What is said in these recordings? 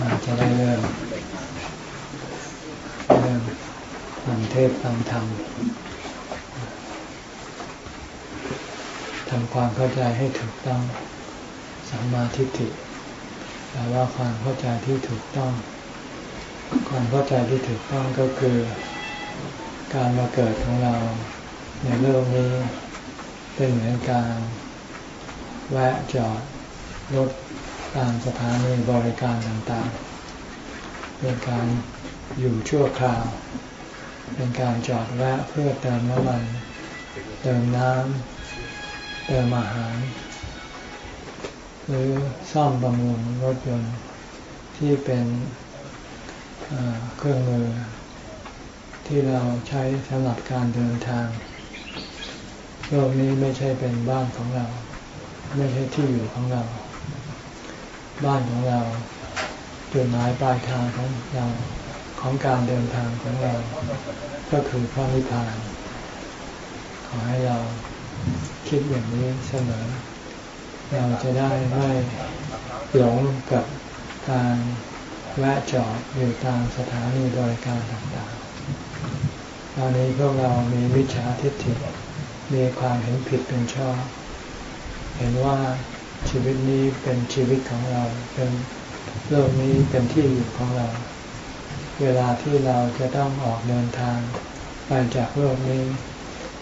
มาจะได้เริ่มเริ่มฟังเทศฟังธรรมทำความเข้าใจให้ถูกต้องสัมมาทิฏฐิแปลว่าความเข้าใจที่ถูกต้อง ความเข้าใจที่ถูกต้องก็คือ การมาเกิดของเราในโลกนี้เป็นเหมือนการแวะจอดรถ ตามสถานีบริการต่างๆ เป็นการอยู่ชั่วคราว เป็นการจอดแวะเพื่อเติมน้ำมัน เติมน้ำเติมอาหาร หรือซ่อมบำรุงรถยนต์ที่เป็นเครื่องมือ ที่เราใช้สำหรับการเดินทางโลกนี้ไม่ใช่เป็นบ้านของเรา ไม่ใช่ที่อยู่ของเรา บ้านของเราจุดหมายปลายทางของเราของการเดินทางของเรา ก็คือพระนิพพาน ขอให้เราคิดอย่างนี้เสมอ เราจะได้ไม่หลงกับการแวะจอดอยู่ตามสถานีบริการต่างๆ ตอนนี้พวกเรามีวิชาทิฏฐิมีความเห็นผิดเป็นชอบ เห็นว่า ชีวิตนี้เป็นชีวิตของเรา เป็นโลกนี้เป็นที่อยู่ของเรา เวลาที่เราจะต้องออกเดินทางไปจากโลกนี้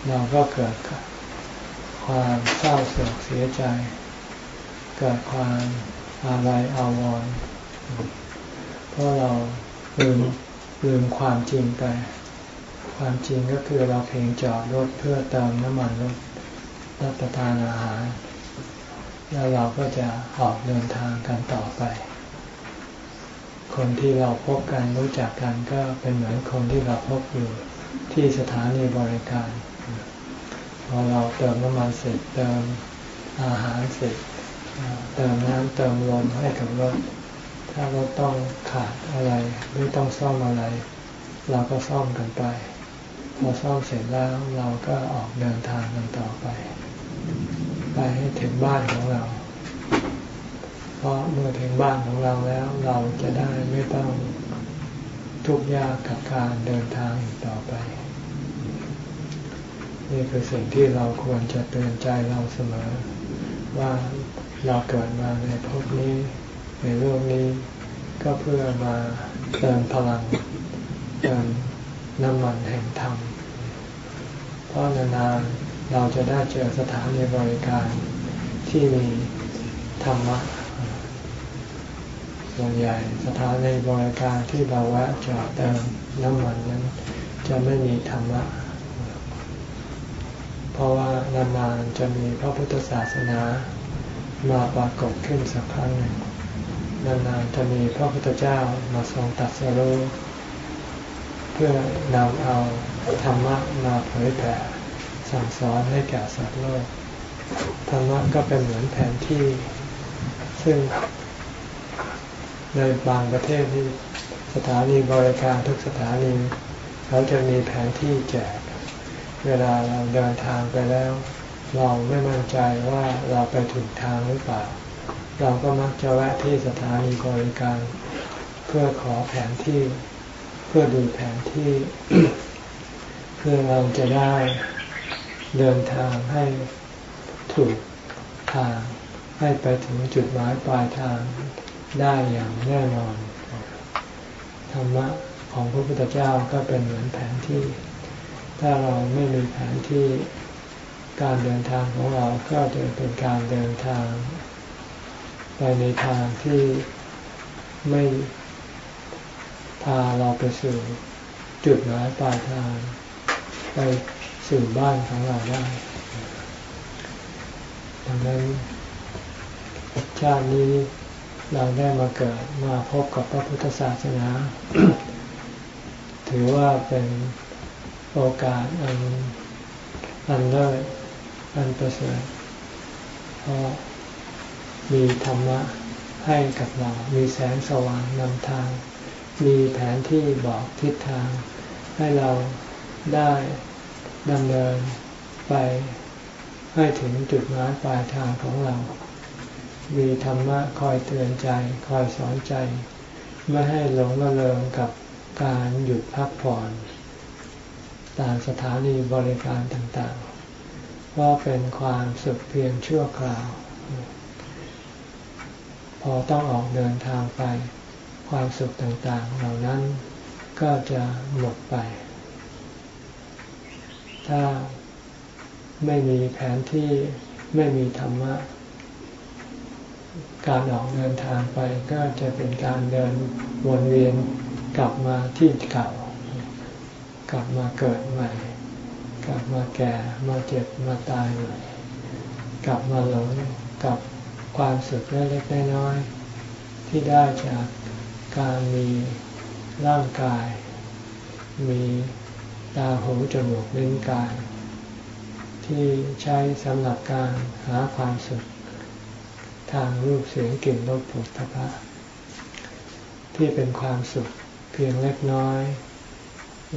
เราก็เกิดความเศร้าโศกเสียใจ เกิดความอะไรอาวรณ์เพราะเราลืมลืมความจริงไป ความจริงก็คือเราเพียงจอดรถเพื่อเติมน้ำมันรถรับประทานอาหาร แล้วเราก็จะออกเดินทางกันต่อไป คนที่เราพบกันรู้จักกันก็เป็นเหมือนคนที่เราพบอยู่ที่สถานีบริการ พอเราเติมน้ำมันเสร็จเติมอาหารเสร็จเติมน้ำเติมลมให้กับรถ ถ้ารถต้องขาดอะไรหรือต้องซ่อมอะไร เราก็ซ่อมกันไป พอซ่อมเสร็จแล้วเราก็ออกเดินทางกันต่อไป ไปให้ถึงบ้านของเรา เพราะเมื่อถึงบ้านของเราแล้วเราจะได้ไม่ต้องทุกข์ยากกับการเดินทางอีกต่อไป นี่คือสิ่งที่เราควรจะเตือนใจเราเสมอ ว่าเราเกิดมาในภพนี้ ในโลกนี้ก็เพื่อมาเติมพลังเติมน้ำมันแห่งธรรมเพราะนาน เราจะได้เจอสถานีบริการที่มีธรรมะส่วนใหญ่สถานีบริการที่เราแวะจอดเติมน้ำมันนั้น จะไม่มีธรรมะ เพราะว่านานๆจะมีพระพุทธศาสนามาปรากฏขึ้นสักครั้งหนึ่งนานๆจะมีพระพุทธเจ้ามาทรงตัดสรุเพื่อนำเอาธรรมะมาเผยแผ่ สั่งสอนให้แก่สัตว์โลกธรรมะก็เป็นเหมือนแผนที่ ซึ่งในบางประเทศที่สถานีบริการทุกสถานีเขาจะมีแผนที่แจก เวลาเราเดินทางไปแล้ว เราไม่มั่นใจว่าเราไปถูกทางหรือเปล่า เราก็มักจะแวะที่สถานีบริการ เพื่อขอแผนที่ เพื่อดูแผนที่ เพื่อเราจะได้ เดินทางให้ถูกทาง ให้ไปถึงจุดหมายปลายทางได้อย่างแน่นอน ธรรมะของพระพุทธเจ้าก็เป็นเหมือนแผนที่ ถ้าเราไม่มีแผนที่การเดินทางของเราก็จะเป็นการเดินทาง ไปในทางที่ไม่พาเราไปสู่จุดหมายปลายทาง ไป สู่บ้านของเราได้ดังนั้นชาตินี้เราได้มาเกิดมาพบกับพระพุทธศาสนา ถือว่าเป็นโอกาสอันอันเลิศอันประเสริฐเพราะมีธรรมะให้กับเรา มีแสงสว่างนำทาง มีแผนที่บอกทิศทาง ให้เราได้ ดำเนินไปให้ถึงจุดหมายปลายทางของเรา มีธรรมะคอยเตือนใจ คอยสอนใจ ไม่ให้หลงระเริงกับการหยุดพักผ่อนตามสถานีบริการต่างๆเพราเป็นความสุขเพียงชั่วคราว พอต้องออกเดินทางไป ความสุขต่างๆ เหล่านั้นก็จะหมดไป ถ้าไม่มีแผนที่ไม่มีธรรมะ การออกเดินทางไปก็จะเป็นการเดินวนเวียนกลับมาที่เก่า กลับมาเกิดใหม่ กลับมาแก่มาเจ็บมาตายใหม่กลับมาหลงกับความสุขเล็กๆน้อยๆที่ได้จากการมีร่างกาย มี ตาหูจมูกลิ้นกาย ที่ใช้สำหรับการหาความสุข ทางรูปเสียงกลิ่นรสผลทพะที่เป็นความสุขเพียงเล็กน้อย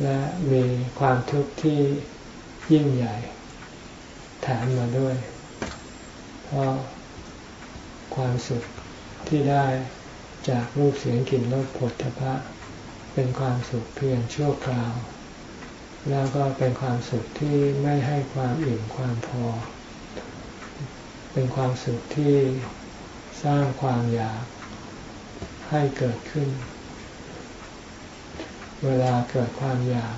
และมีความทุกข์ที่ยิ่งใหญ่แถมมาด้วย เพราะความสุขที่ได้จากรูปเสียงกลิ่นรสผลทพะเป็นความสุขเพียงชั่วคราว แล้วก็เป็นความสุขที่ไม่ให้ความอิ่มความพอ เป็นความสุขที่สร้างความอยากให้เกิดขึ้น เวลาเกิดความอยาก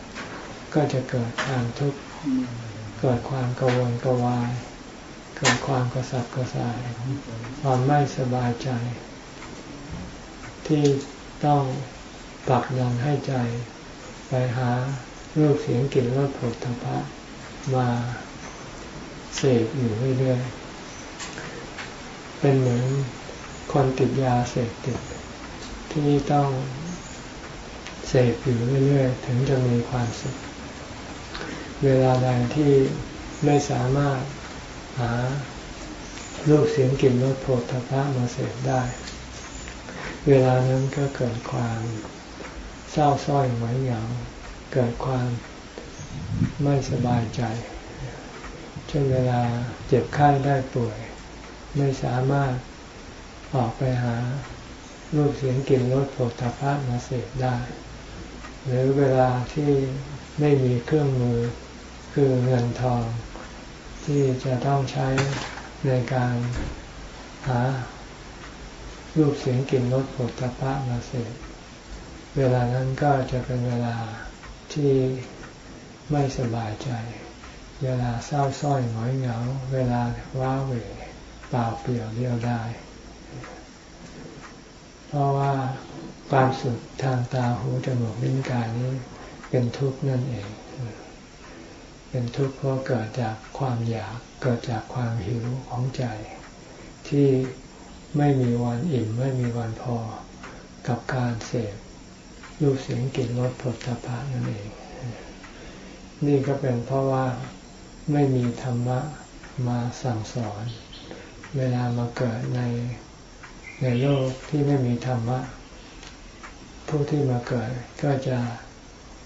ก็จะเกิดความทุกข์เกิดความกังวลกวาย เกิดความกระสับกระส่าย ความไม่สบายใจ ที่ต้องผลักดันให้ใจไปหา รูปเสียงกลิ่นรสผลทพะมาเสพอยู่เรื่อยๆ เป็นเหมือนคนติดยาเสพติด ที่ต้องเสพอยู่เรื่อยๆ ถึงจะมีความสุข เวลาใดที่ไม่สามารถหารูปเสียงกลิ่นรสโผฏฐพะมาเสพได้ เวลานั้นก็เกิดความเศร้าส้อยหงอยเหงา เกิดความไม่สบายใจเช่นเวลาเจ็บไข้ได้ป่วย ไม่สามารถออกไปหารูปเสียงกลิ่นรสโผฏฐพะมาเสพได้ หรือเวลาที่ไม่มีเครื่องมือคือเงินทอง ที่จะต้องใช้ในการหารูปเสียงกลิ่นรสโผฏฐพะมาเสพเวลานั้นก็จะเป็นเวลา ที่ไม่สบายใจ เวลาเศร้าส้อยหงอยเหงา เวลาว้าเหวเปล่าเปลี่ยวเดียวได้ เพราะว่าความสุขทางตาหูจมูกลิ้นกายนี้เป็นทุกข์นั่นเอง เป็นทุกข์เพราะเกิดจากความอยาก เกิดจากความหิวของใจ ที่ไม่มีวันอิ่มไม่มีวันพอกับการเสพ รูปเสียงกลิ่นรสผลตภะนั่นเอง นี่ก็เป็นเพราะว่าไม่มีธรรมะมาสั่งสอน เวลามาเกิดในในโลกที่ไม่มีธรรมะ ผู้ที่มาเกิดก็จะ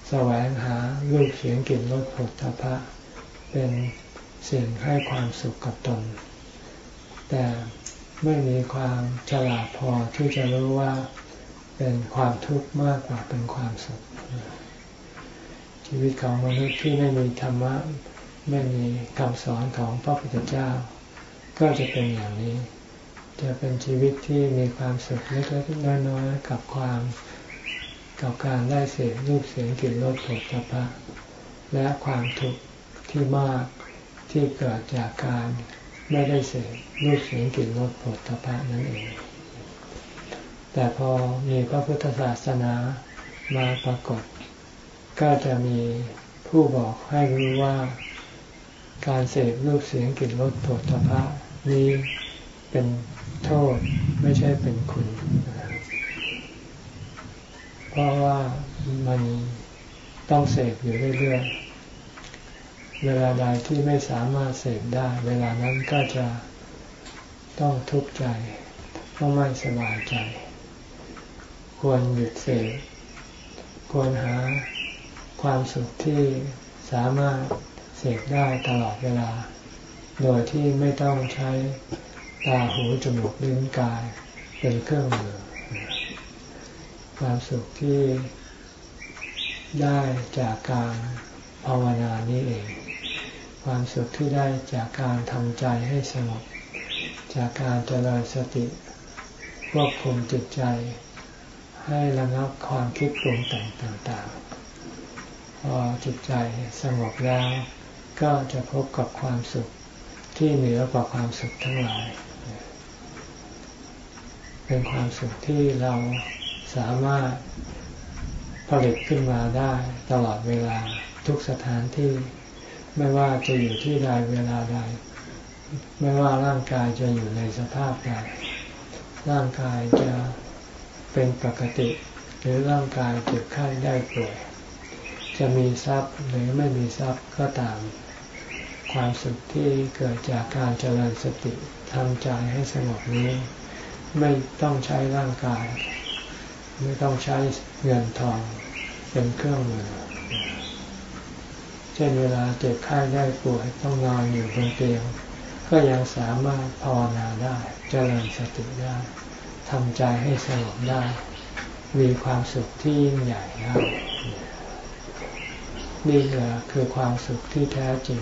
แสวงหารูปเสียงกลิ่นรสผลตภะเป็นสิ่งให้ความสุขกับตน แต่ไม่มีความฉลาดพอที่จะรู้ว่า เป็นความทุกข์มากกว่าเป็นความสุข ชีวิตของมนุษย์ที่ไม่มีธรรมะไม่มีคำสอนของพระพุทธเจ้า ก็จะเป็นอย่างนี้ จะเป็นชีวิตที่มีความสุขเล็กๆน้อยๆกับความกับการได้เสพรูปเสียงกลิ่นรสผลตภะและความทุกข์ที่มากที่เกิดจากการไม่ได้เสพรูปเสียงกลิ่นรสผลตภะนั่นเอง แต่พอมีพระพุทธศาสนามาปรากฏ ก็จะมีผู้บอกให้รู้ว่าการเสพรูปเสียงกลิ่นรสโผฏฐะนี้เป็นโทษไม่ใช่เป็นคุณ เพราะว่ามันต้องเสพอยู่เรื่อยๆ เวลาใดที่ไม่สามารถเสพได้ เวลานั้นก็จะต้องทุกข์ใจ ต้องไม่สบายใจ ควรหยุดเสพควรหาความสุขที่สามารถเสกได้ตลอดเวลา โดยที่ไม่ต้องใช้ตาหูจมูกลิ้นกายเป็นเครื่องมือ ความสุขที่ได้จากการภาวนานี้เอง ความสุขที่ได้จากการทำใจให้สงบ จากการเจริญสติควบคุมจิตใจ ให้ระงับความคิดปรุงแต่งต่างๆ พอจิตใจสงบแล้ว ก็จะพบกับความสุขที่เหนือกว่าความสุขทั้งหลาย เป็นความสุขที่เราสามารถผลิตขึ้นมาได้ตลอดเวลาทุกสถานที่ ไม่ว่าจะอยู่ที่ใดเวลาใด ไม่ว่าร่างกายจะอยู่ในสภาพใดร่างกายจะ เป็นปกติ หรือร่างกายเจ็บไข้ได้ป่วย จะมีทรัพย์หรือไม่มีทรัพย์ก็ตาม ความสุขที่เกิดจากการเจริญสติทำใจให้สงบนี้ ไม่ต้องใช้ร่างกาย ไม่ต้องใช้เงินทองเป็นเครื่องมือเช่นเวลาเจ็บไข้ได้ป่วยต้องนอนอยู่บนเตียง ก็ยังสามารถภาวนาได้ เจริญสติได้ ทำใจให้สงบได้ มีความสุขที่ยิ่งใหญ่ได้นี่แหละคือความสุขที่แท้จริง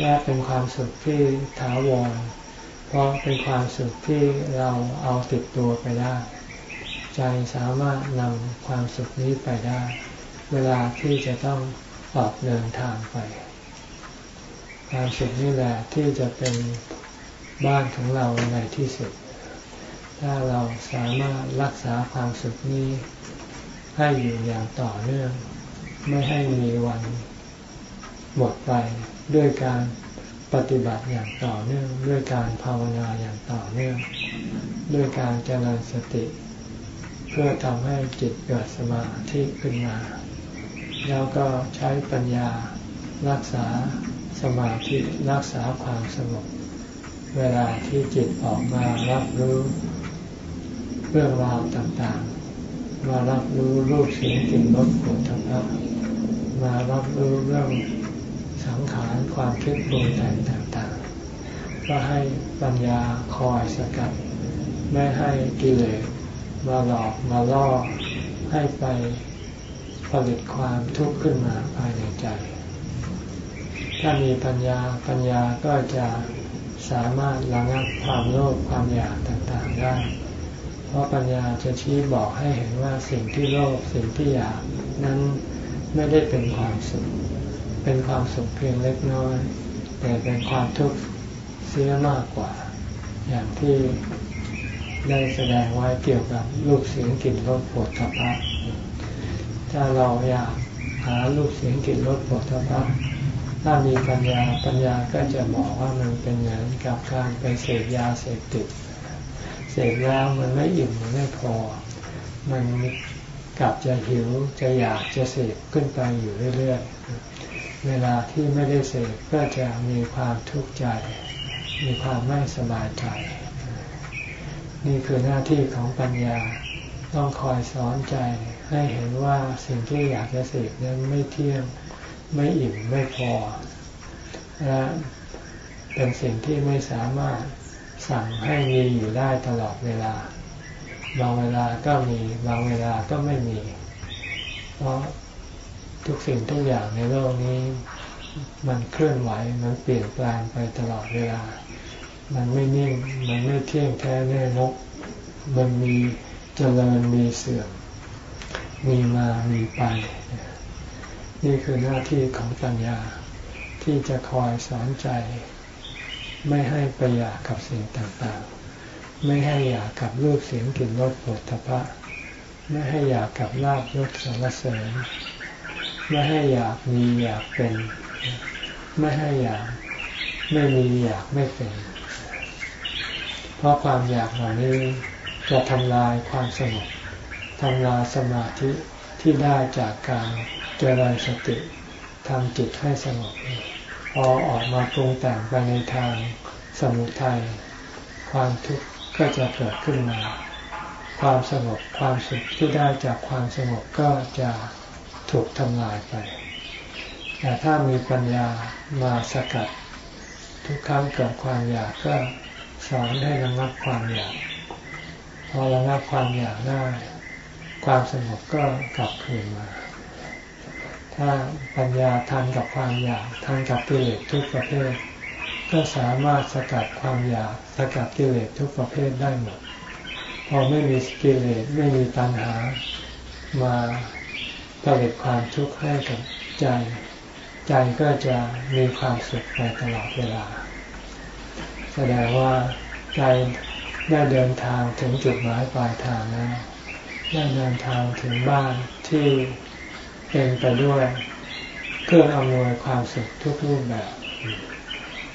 และเป็นความสุขที่ถาวร เพราะเป็นความสุขที่เราเอาติดตัวไปได้ ใจสามารถนำความสุขนี้ไปได้ เวลาที่จะต้องออกเดินทางไป ความสุขนี่แหละที่จะเป็นบ้านของเราในที่สุด ถ้าเราสามารถรักษาความสุขนี้ให้อยู่อย่างต่อเนื่อง ไม่ให้มีวันหมดไปด้วยการปฏิบัติอย่างต่อเนื่อง ด้วยการภาวนาอย่างต่อเนื่อง ด้วยการเจริญสติ เพื่อทำให้จิตเกิดสมาธิขึ้นมา แล้วก็ใช้ปัญญารักษาสมาธิรักษาความสงบเวลาที่จิตออกมารับรู้ เรื่องราวต่างๆ มารับรู้รูปเสียงกลิ่นรสผลธรรมะมารับรู้เรื่องสังขารความคิดปรุงแต่งต่างๆ ก็ให้ปัญญาคอยสกัด ไม่ให้กิเลสมาหลอกมาล่อให้ไปผลิตความทุกข์ขึ้นมาภายในใจ ถ้ามีปัญญาปัญญาก็จะสามารถระงับความโลภความอยากต่างๆได้ เพราะปัญญาจะชี้บอกให้เห็นว่าสิ่งที่โลภสิ่งที่อยากนั้นไม่ได้เป็นความสุข เป็นความสุขเพียงเล็กน้อย แต่เป็นความทุกข์เสียมากกว่า อย่างที่ได้แสดงไว้เกี่ยวกับรูปเสียงกลิ่นรสปวดทัพพะถ้าเราอยากหาลูกเสียงกลิ่นรสผลทพะถ้ามีปัญญาปัญญาก็จะบอกว่ามันเป็นเหมือนกับการไปเสพยาเสพติด เสพแล้วมันไม่อิ่มมันไม่พอ มันกลับจะหิวจะอยากจะเสพขึ้นไปอยู่เรื่อยๆ เวลาที่ไม่ได้เสพก็จะมีความทุกข์ใจ มีความไม่สบายใจ นี่คือหน้าที่ของปัญญาต้องคอยสอนใจให้เห็นว่าสิ่งที่อยากจะเสพนั้นไม่เที่ยงไม่อิ่มไม่พอและเป็นสิ่งที่ไม่สามารถ สั่งให้มีอยู่ได้ตลอดเวลา บางเวลาก็มีบางเวลาก็ไม่มี เพราะทุกสิ่งทุกอย่างในโลกนี้ มันเคลื่อนไหวมันเปลี่ยนแปลงไปตลอดเวลา มันไม่นิ่งมันไม่เที่ยงแท้แน่นกมันมีเจริญมีเสื่อมมีมามีไป นี่คือหน้าที่ของปัญญาที่จะคอยสอนใจ ไม่ให้ไปอยากกับสิ่งต่างๆ ไม่ให้อยากกับรูปเสียงกลิ่นรสผลทพะ ไม่ให้อยากกับลาบยศสรรเสริญ ไม่ให้อยากมีอยากเป็น ไม่ให้อยากไม่มีอยากไม่เป็น เพราะความอยากเหล่านี้จะทำลายความสงบทำลายสมาธิที่ได้จากการเจริญสติทำจิตให้สงบเอง พอออกมาปรุงแต่งไปในทางสมุทัยความทุกข์ก็จะเกิดขึ้นมา ความสงบความสุขที่ได้จากความสงบก็จะถูกทำลายไป แต่ถ้ามีปัญญามาสกัด ทุกครั้งเกิดความอยากก็สอนให้ระงับความอยาก พอระงับความอยากได้ ความสงบก็กลับคืนมา ถ้าปัญญาทันกับความอยากทันกับกิเลสทุกประเภท ก็สามารถสกัดความอยากสกัดกิเลสทุกประเภทได้หมดพอไม่มีกิเลสไม่มีตัณหา มาผลิตความทุกข์ให้กับใจ ใจก็จะมีความสุขไปตลอดเวลา แสดงว่าใจได้เดินทางถึงจุดหมายปลายทางแล้วได้เดินทางถึงบ้านที่ เป็นไปด้วยเครื่องอำนวยความสุขทุกรูปแบบ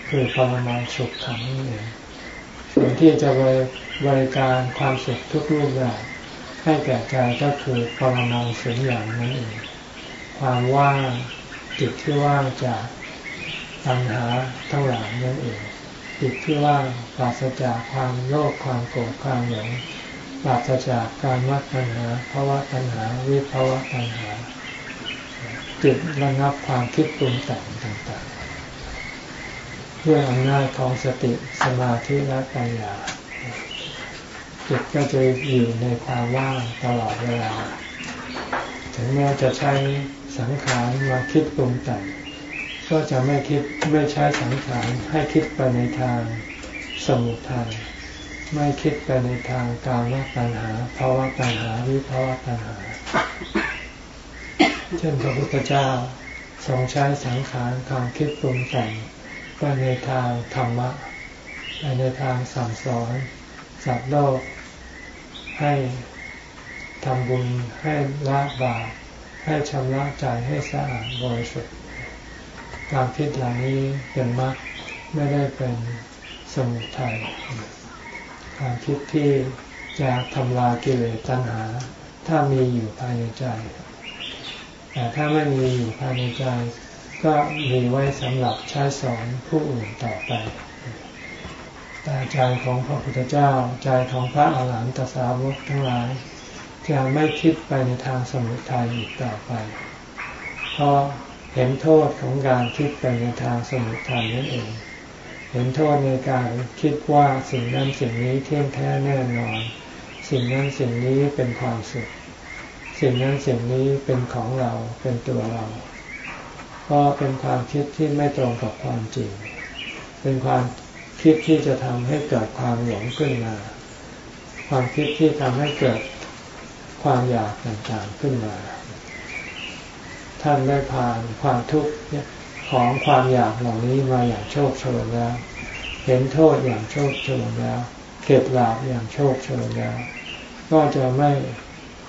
คือพลมังสุขขังนี่เองสิ่งที่จะบริการความสุขทุกรูปแบบให้แก่ใจก็คือปรมังสุญญ์นั่นเองความว่างจิตที่ว่างจากปัญหาทั้งหลายนั่นเองจิตที่ว่างปราศจากความโลภความโกรธความหลงปราศจากการวัดปัญหาภาวะปัญหาวิภาวะปัญหา จิตระงับความคิดปรุงแต่งต่างๆ ด้วยอำนาจของสติสมาธิและปัญญาจิตก็จะอยู่ในความว่างตลอดเวลา ถึงแม้จะใช้สังขารมาคิดปรุงแต่งก็จะไม่คิดไม่ใช้สังขารให้คิดไปในทางสมุทัยไม่คิดไปในทางการละปัญหาภาวะปัญหาวิภาวะปัญหา เช่นพระพุทธเจ้าทรงใช้สังขารความคิดปรุงแต่งไปในทางธรรมะไปในทางสั่งสอนสัตว์โลกให้ทำบุญให้ละบาปให้ชำระใจให้สะอาดบริสุทธิ์ความคิดเหล่านี้เป็นมรรคไม่ได้เป็นสมุทัยความคิดที่จะทำลายกิเลสตัณหา ถ้ามีอยู่ภายในใจ แต่ถ้าไม่มีอยู่ภายในใจก็มีไว้สำหรับใช้สอนผู้อื่นต่อไปแต่ใจของพระพุทธเจ้าใจของพระอาหารหันตสาวกทั้งหลายจะไม่คิดไปในทางสมุทัยอีกต่อไป เพราะเห็นโทษของการคิดไปในทางสมุทัยนั่นเอง เห็นโทษในการคิดว่าสิ่งนั้นสิ่งนี้เที่ยงแท้แน่นอน สิ่งนั้นสิ่งนี้เป็นความสุข สิ่งนั้นสิ่งนี้เป็นของเราเป็นตัวเราก็เป็นความคิดที่ไม่ตรงกับความจริง เป็นความคิดที่จะทำให้เกิดความหลงขึ้นมา ความคิดที่ทำให้เกิดความอยากต่างๆขึ้นมา ท่านได้ผ่านความทุกข์ของความอยากเหล่านี้มาอย่างโชคโชนแล้ว เห็นโทษอย่างโชคโชนแล้วเก็บหลาบอย่างโชคโชนแล้ว ก็จะไม่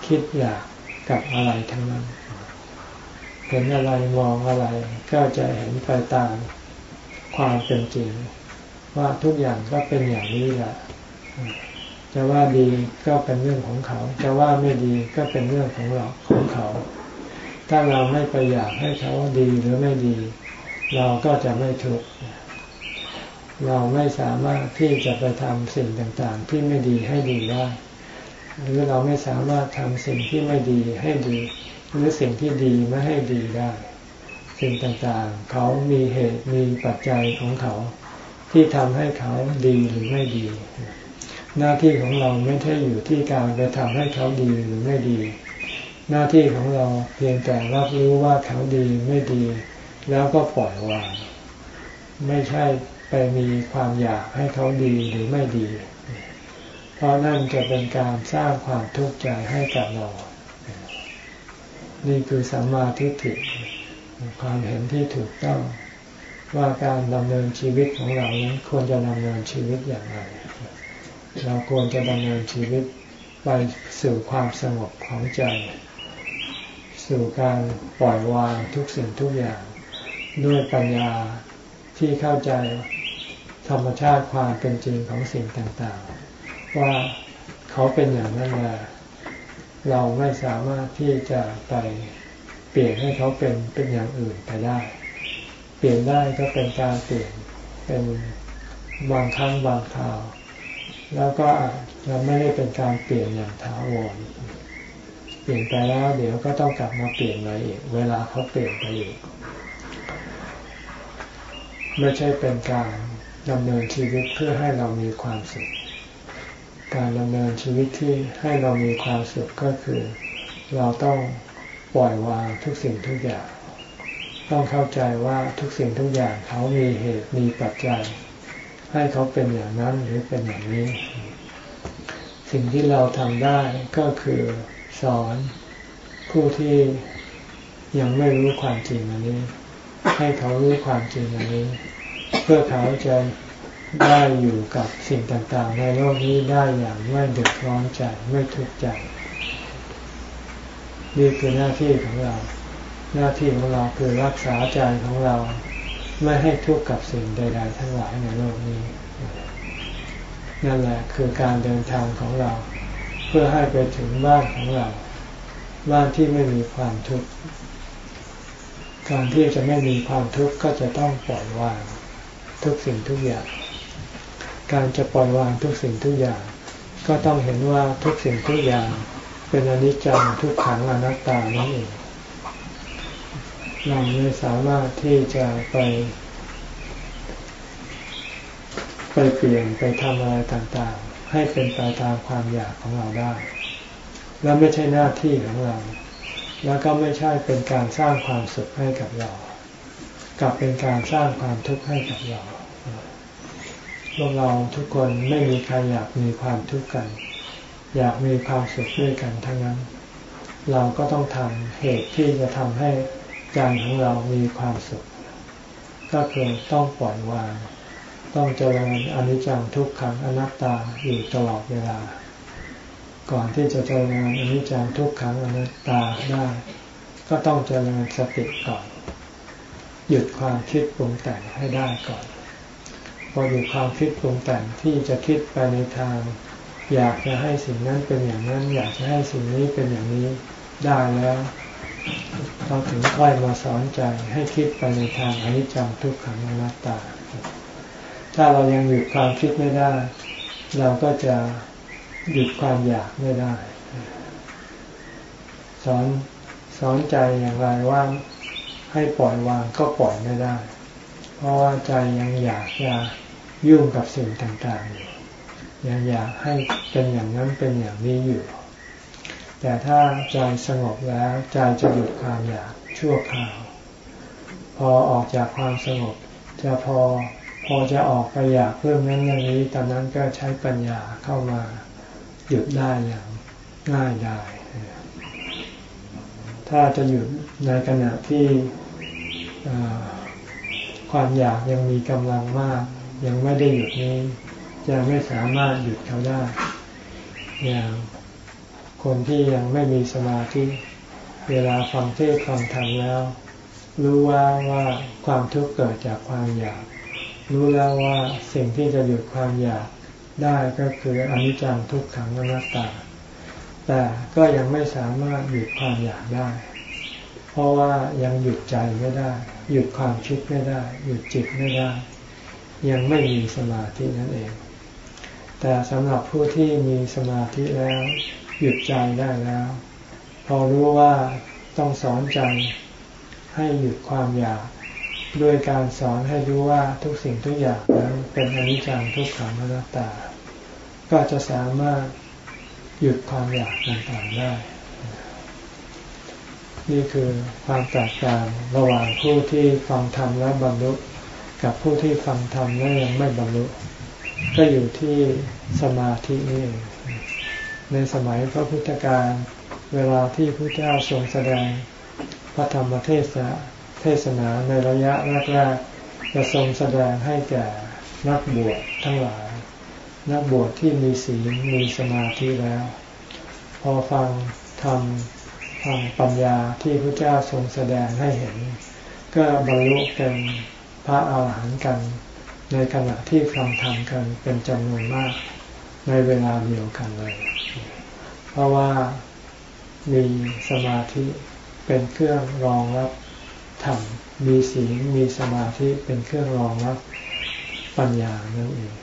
คิดอยาก กับอะไรทั้งนั้น เห็นอะไรมองอะไร ก็จะเห็นไปตามความเป็นจริง ว่าทุกอย่างก็เป็นอย่างนี้แหละ จะว่าดีก็เป็นเรื่องของเขา จะว่าไม่ดีก็เป็นเรื่องของเราของเขา ถ้าเราไม่ไปอยากให้เขาดีหรือไม่ดี เราก็จะไม่ทุกข์เราไม่สามารถที่จะไปทำสิ่งต่างๆ ที่ไม่ดีให้ดีได้ หรือเราไม่สามารถทำสิ่งที่ไม่ดีให้ดี หรือสิ่งที่ดีไม่ให้ดีได้ สิ่งต่างๆ เขามีเหตุมีปัจจัยของเขา ที่ทำให้เขาดีหรือไม่ดี หน้าที่ของเราไม่ใช่อยู่ที่การไปทำให้เขาดีหรือไม่ดี หน้าที่ของเราเพียงแต่รับรู้ว่าเขาดีไม่ดี แล้วก็ปล่อยวาง ไม่ใช่ไปมีความอยากให้เขาดีหรือไม่ดี เพราะนั่นจะเป็นการสร้างความทุกข์ใจให้กับเรา นี่คือสัมมาทิฏฐิความเห็นที่ถูกต้องว่าการดำเนินชีวิตของเรานั้นควรจะดำเนินชีวิตอย่างไร เราควรจะดำเนินชีวิตไปสู่ความสงบของใจ สู่การปล่อยวางทุกสิ่งทุกอย่าง ด้วยปัญญาที่เข้าใจธรรมชาติความเป็นจริงของสิ่งต่างๆ ว่าเขาเป็นอย่างนั้นแหละเราไม่สามารถที่จะไปเปลี่ยนให้เขาเป็นเป็นอย่างอื่นไปได้ เปลี่ยนได้ก็เป็นการเปลี่ยนเป็นบางครั้งบางคราว แล้วก็อาจจะไม่ได้เป็นการเปลี่ยนอย่างถาวรเปลี่ยนไปแล้วเดี๋ยวก็ต้องกลับมาเปลี่ยนใหม่อีก เวลาเขาเปลี่ยนไปอีกไม่ใช่เป็นการดำเนินชีวิตเพื่อให้เรามีความสุข การดำเนินชีวิตที่ให้เรามีความสุขก็คือ เราต้องปล่อยวางทุกสิ่งทุกอย่าง ต้องเข้าใจว่าทุกสิ่งทุกอย่างเขามีเหตุมีปัจจัย ให้เขาเป็นอย่างนั้นหรือเป็นอย่างนี้ สิ่งที่เราทำได้ก็คือสอนผู้ที่ยังไม่รู้ความจริงอันนี้ ให้เขารู้ความจริงอันนี้ เพื่อเขาจะ ได้อยู่กับสิ่งต่างๆ ในโลกนี้ได้อย่างไม่เดือดร้อนใจไม่ทุกข์ใจนี่คือหน้าที่ของเรา หน้าที่ของเราคือรักษาใจของเราไม่ให้ทุกข์กับสิ่งใด ๆ ทั้งหลายในโลกนี้ นั่นแหละคือการเดินทางของเรา เพื่อให้ไปถึงบ้านของเรา บ้านที่ไม่มีความทุกข์การที่จะไม่มีความทุกข์ก็จะต้องปล่อยวางทุกสิ่งทุกอย่าง การจะปล่อยวางทุกสิ่งทุกอย่าง ก็ต้องเห็นว่าทุกสิ่งทุกอย่าง เป็นอนิจจังทุกขังอนัตตานั่นเองเราไม่สามารถที่จะไปไปเปลี่ยนไปทำอะไรต่างๆ ให้เป็นไปตามความอยากของเราได้ และไม่ใช่หน้าที่ของเรา แล้วก็ไม่ใช่เป็นการสร้างความสุขให้กับเรากลับเป็นการสร้างความทุกข์ให้กับเรา พวกเราทุกคนไม่มีใครอยากมีความทุกข์กัน อยากมีความสุขด้วยกันทั้งนั้น เราก็ต้องทำเหตุที่จะทำให้ใจของเรามีความสุข ก็คือต้องปล่อยวาง ต้องเจริญอนิจจังทุกขังอนัตตาอยู่ตลอดเวลา ก่อนที่จะเจริญอนิจจังทุกขังอนัตตาได้ ก็ต้องเจริญสติก่อน หยุดความคิดปรุงแต่งให้ได้ก่อน พอหยุดความคิดปรุงแต่งที่จะคิดไปในทาง อยากจะให้สิ่งนั้นเป็นอย่างนั้น อยากจะให้สิ่งนี้เป็นอย่างนี้ได้แล้วเราถึงค่อยมาสอนใจให้คิดไปในทางอนิจจังทุกขังอนัตตา ถ้าเรายังหยุดความคิดไม่ได้ เราก็จะหยุดความอยากไม่ได้ สอนสอนใจอย่างไรว่าให้ปล่อยวางก็ปล่อยไม่ได้ เพราะว่าใจยังอยากจะ ยุ่งกับสิ่งต่างๆอยู่ยังอยากให้เป็นอย่างนั้นเป็นอย่างนี้อยู่ แต่ถ้าใจสงบแล้วใจจะหยุดความอยากชั่วคราว พอออกจากความสงบ จะพอพอจะออกไปอยากเพิ่มนั้นอย่างนี้ ตอนนั้นก็ใช้ปัญญาเข้ามาหยุดได้อย่างง่ายได้ถ้าจะหยุดในขณะที่ความอยากยังมีกำลังมาก ยังไม่ได้หยุดนี้ จะไม่สามารถหยุดเขาได้ อย่างคนที่ยังไม่มีสมาธิเวลาฟังเทศฟังธรรมแล้ว รู้ว่าว่าความทุกข์เกิดจากความอยาก รู้แล้วว่าสิ่งที่จะหยุดความอยากได้ก็คืออนิจจังทุกขังอนัตตา แต่ก็ยังไม่สามารถหยุดความอยากได้ เพราะว่ายังหยุดใจไม่ได้ หยุดความคิดไม่ได้ หยุดจิตไม่ได้ ยังไม่มีสมาธินั่นเอง แต่สำหรับผู้ที่มีสมาธิแล้วหยุดใจได้แล้ว พอรู้ว่าต้องสอนใจให้หยุดความอยากด้วยการสอนให้รู้ว่าทุกสิ่งทุกอย่างนั้นเป็นอนิจจังทุกขังอนัตตา ก็จะสามารถหยุดความอยากต่างๆได้ นี่คือความแตกต่างระหว่างผู้ที่ฟังธรรมแล้วบรรลุ กับผู้ที่ฟังธรรมแล้วยังไม่บรรลุ ก็อยู่ที่สมาธินี่ในสมัยพระพุทธการเวลาที่พระเจ้าทรงแสดงพระธรรมเทศนาเทศนาในระยะแรกๆจะทรงแสดงให้แก่นักบวชทั้งหลาย นักบวชที่มีศีลมีสมาธิแล้ว พอฟังธรรมฟังปัญญาที่พระเจ้าทรงแสดงให้เห็น ก็บรรลุเป็น พระอาหารหันต์กัน ในขณะที่ฟังธรรมกันเป็นจำนวนมากในเวลาเดียวกันเลย เพราะว่ามีสมาธิเป็นเครื่องรองรับธรรม มีศีลมีสมาธิเป็นเครื่องรองรับปัญญานั่นเอง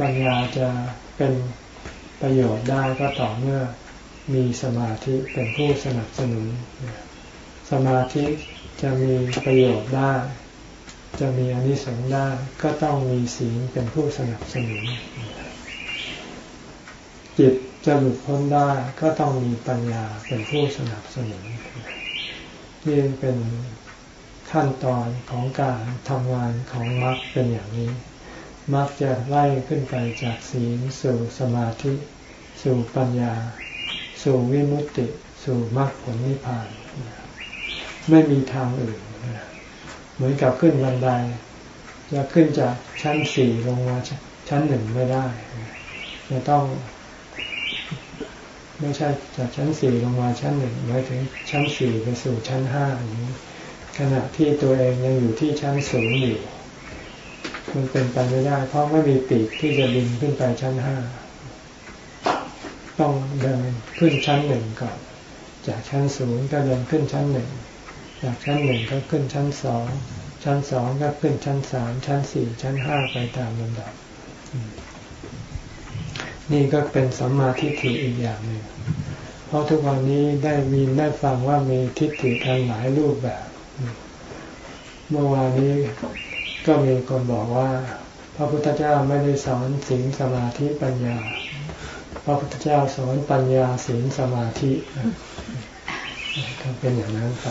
ปัญญาจะเป็นประโยชน์ได้ก็ต่อเมื่อมีสมาธิเป็นผู้สนับสนุน สมาธิ จะมีประโยชน์ได้ จะมีอนิสงส์ได้ก็ต้องมีศีลเป็นผู้สนับสนุน จิตจะหลุดพ้นได้ก็ต้องมีปัญญาเป็นผู้สนับสนุนนี่เป็นขั้นตอนของการทำงานของมรรคเป็นอย่างนี้มรรคจะไล่ขึ้นไปจากศีลสู่สมาธิ สู่ปัญญา สู่วิมุตติ สู่มรรคผลนิพพาน ไม่มีทางอื่น เหมือนกับขึ้นบันไดจะขึ้นจากชั้นสี่ลงมาชั้นหนึ่งไม่ได้ จะต้อง ไม่ใช่จากชั้นสี่ลงมาชั้นหนึ่งหมายถึงชั้นสี่ไปสู่ชั้นห้าอย่างนี้ ขณะที่ตัวเองยังอยู่ที่ชั้นสูงอยู่ มันเป็นไปไม่ได้ เพราะไม่มีปีกที่จะบินขึ้นไปชั้นห้า ต้องเดินขึ้นชั้นหนึ่งก่อน จากชั้นสูงก็เดินขึ้นชั้นหนึ่ง จากชั้นหนึ่งก็ขึ้นชั้นสองชั้นสองก็ขึ้นชั้นสามชั้นสี่ชั้นห้าไปตามลำดับ นี่ก็เป็นสัมมาทิฏฐิอีกอย่างหนึ่งเพราะทุกวันนี้ได้มีได้ฟังว่ามีทิฏฐิทางหลายรูปแบบ เมื่อวานนี้ก็มีคนบอกว่า พระพุทธเจ้าไม่ได้สอนศีลสมาธิปัญญา พระพุทธเจ้าสอนปัญญาศีลสมาธิก็เป็นอย่างนั้นไป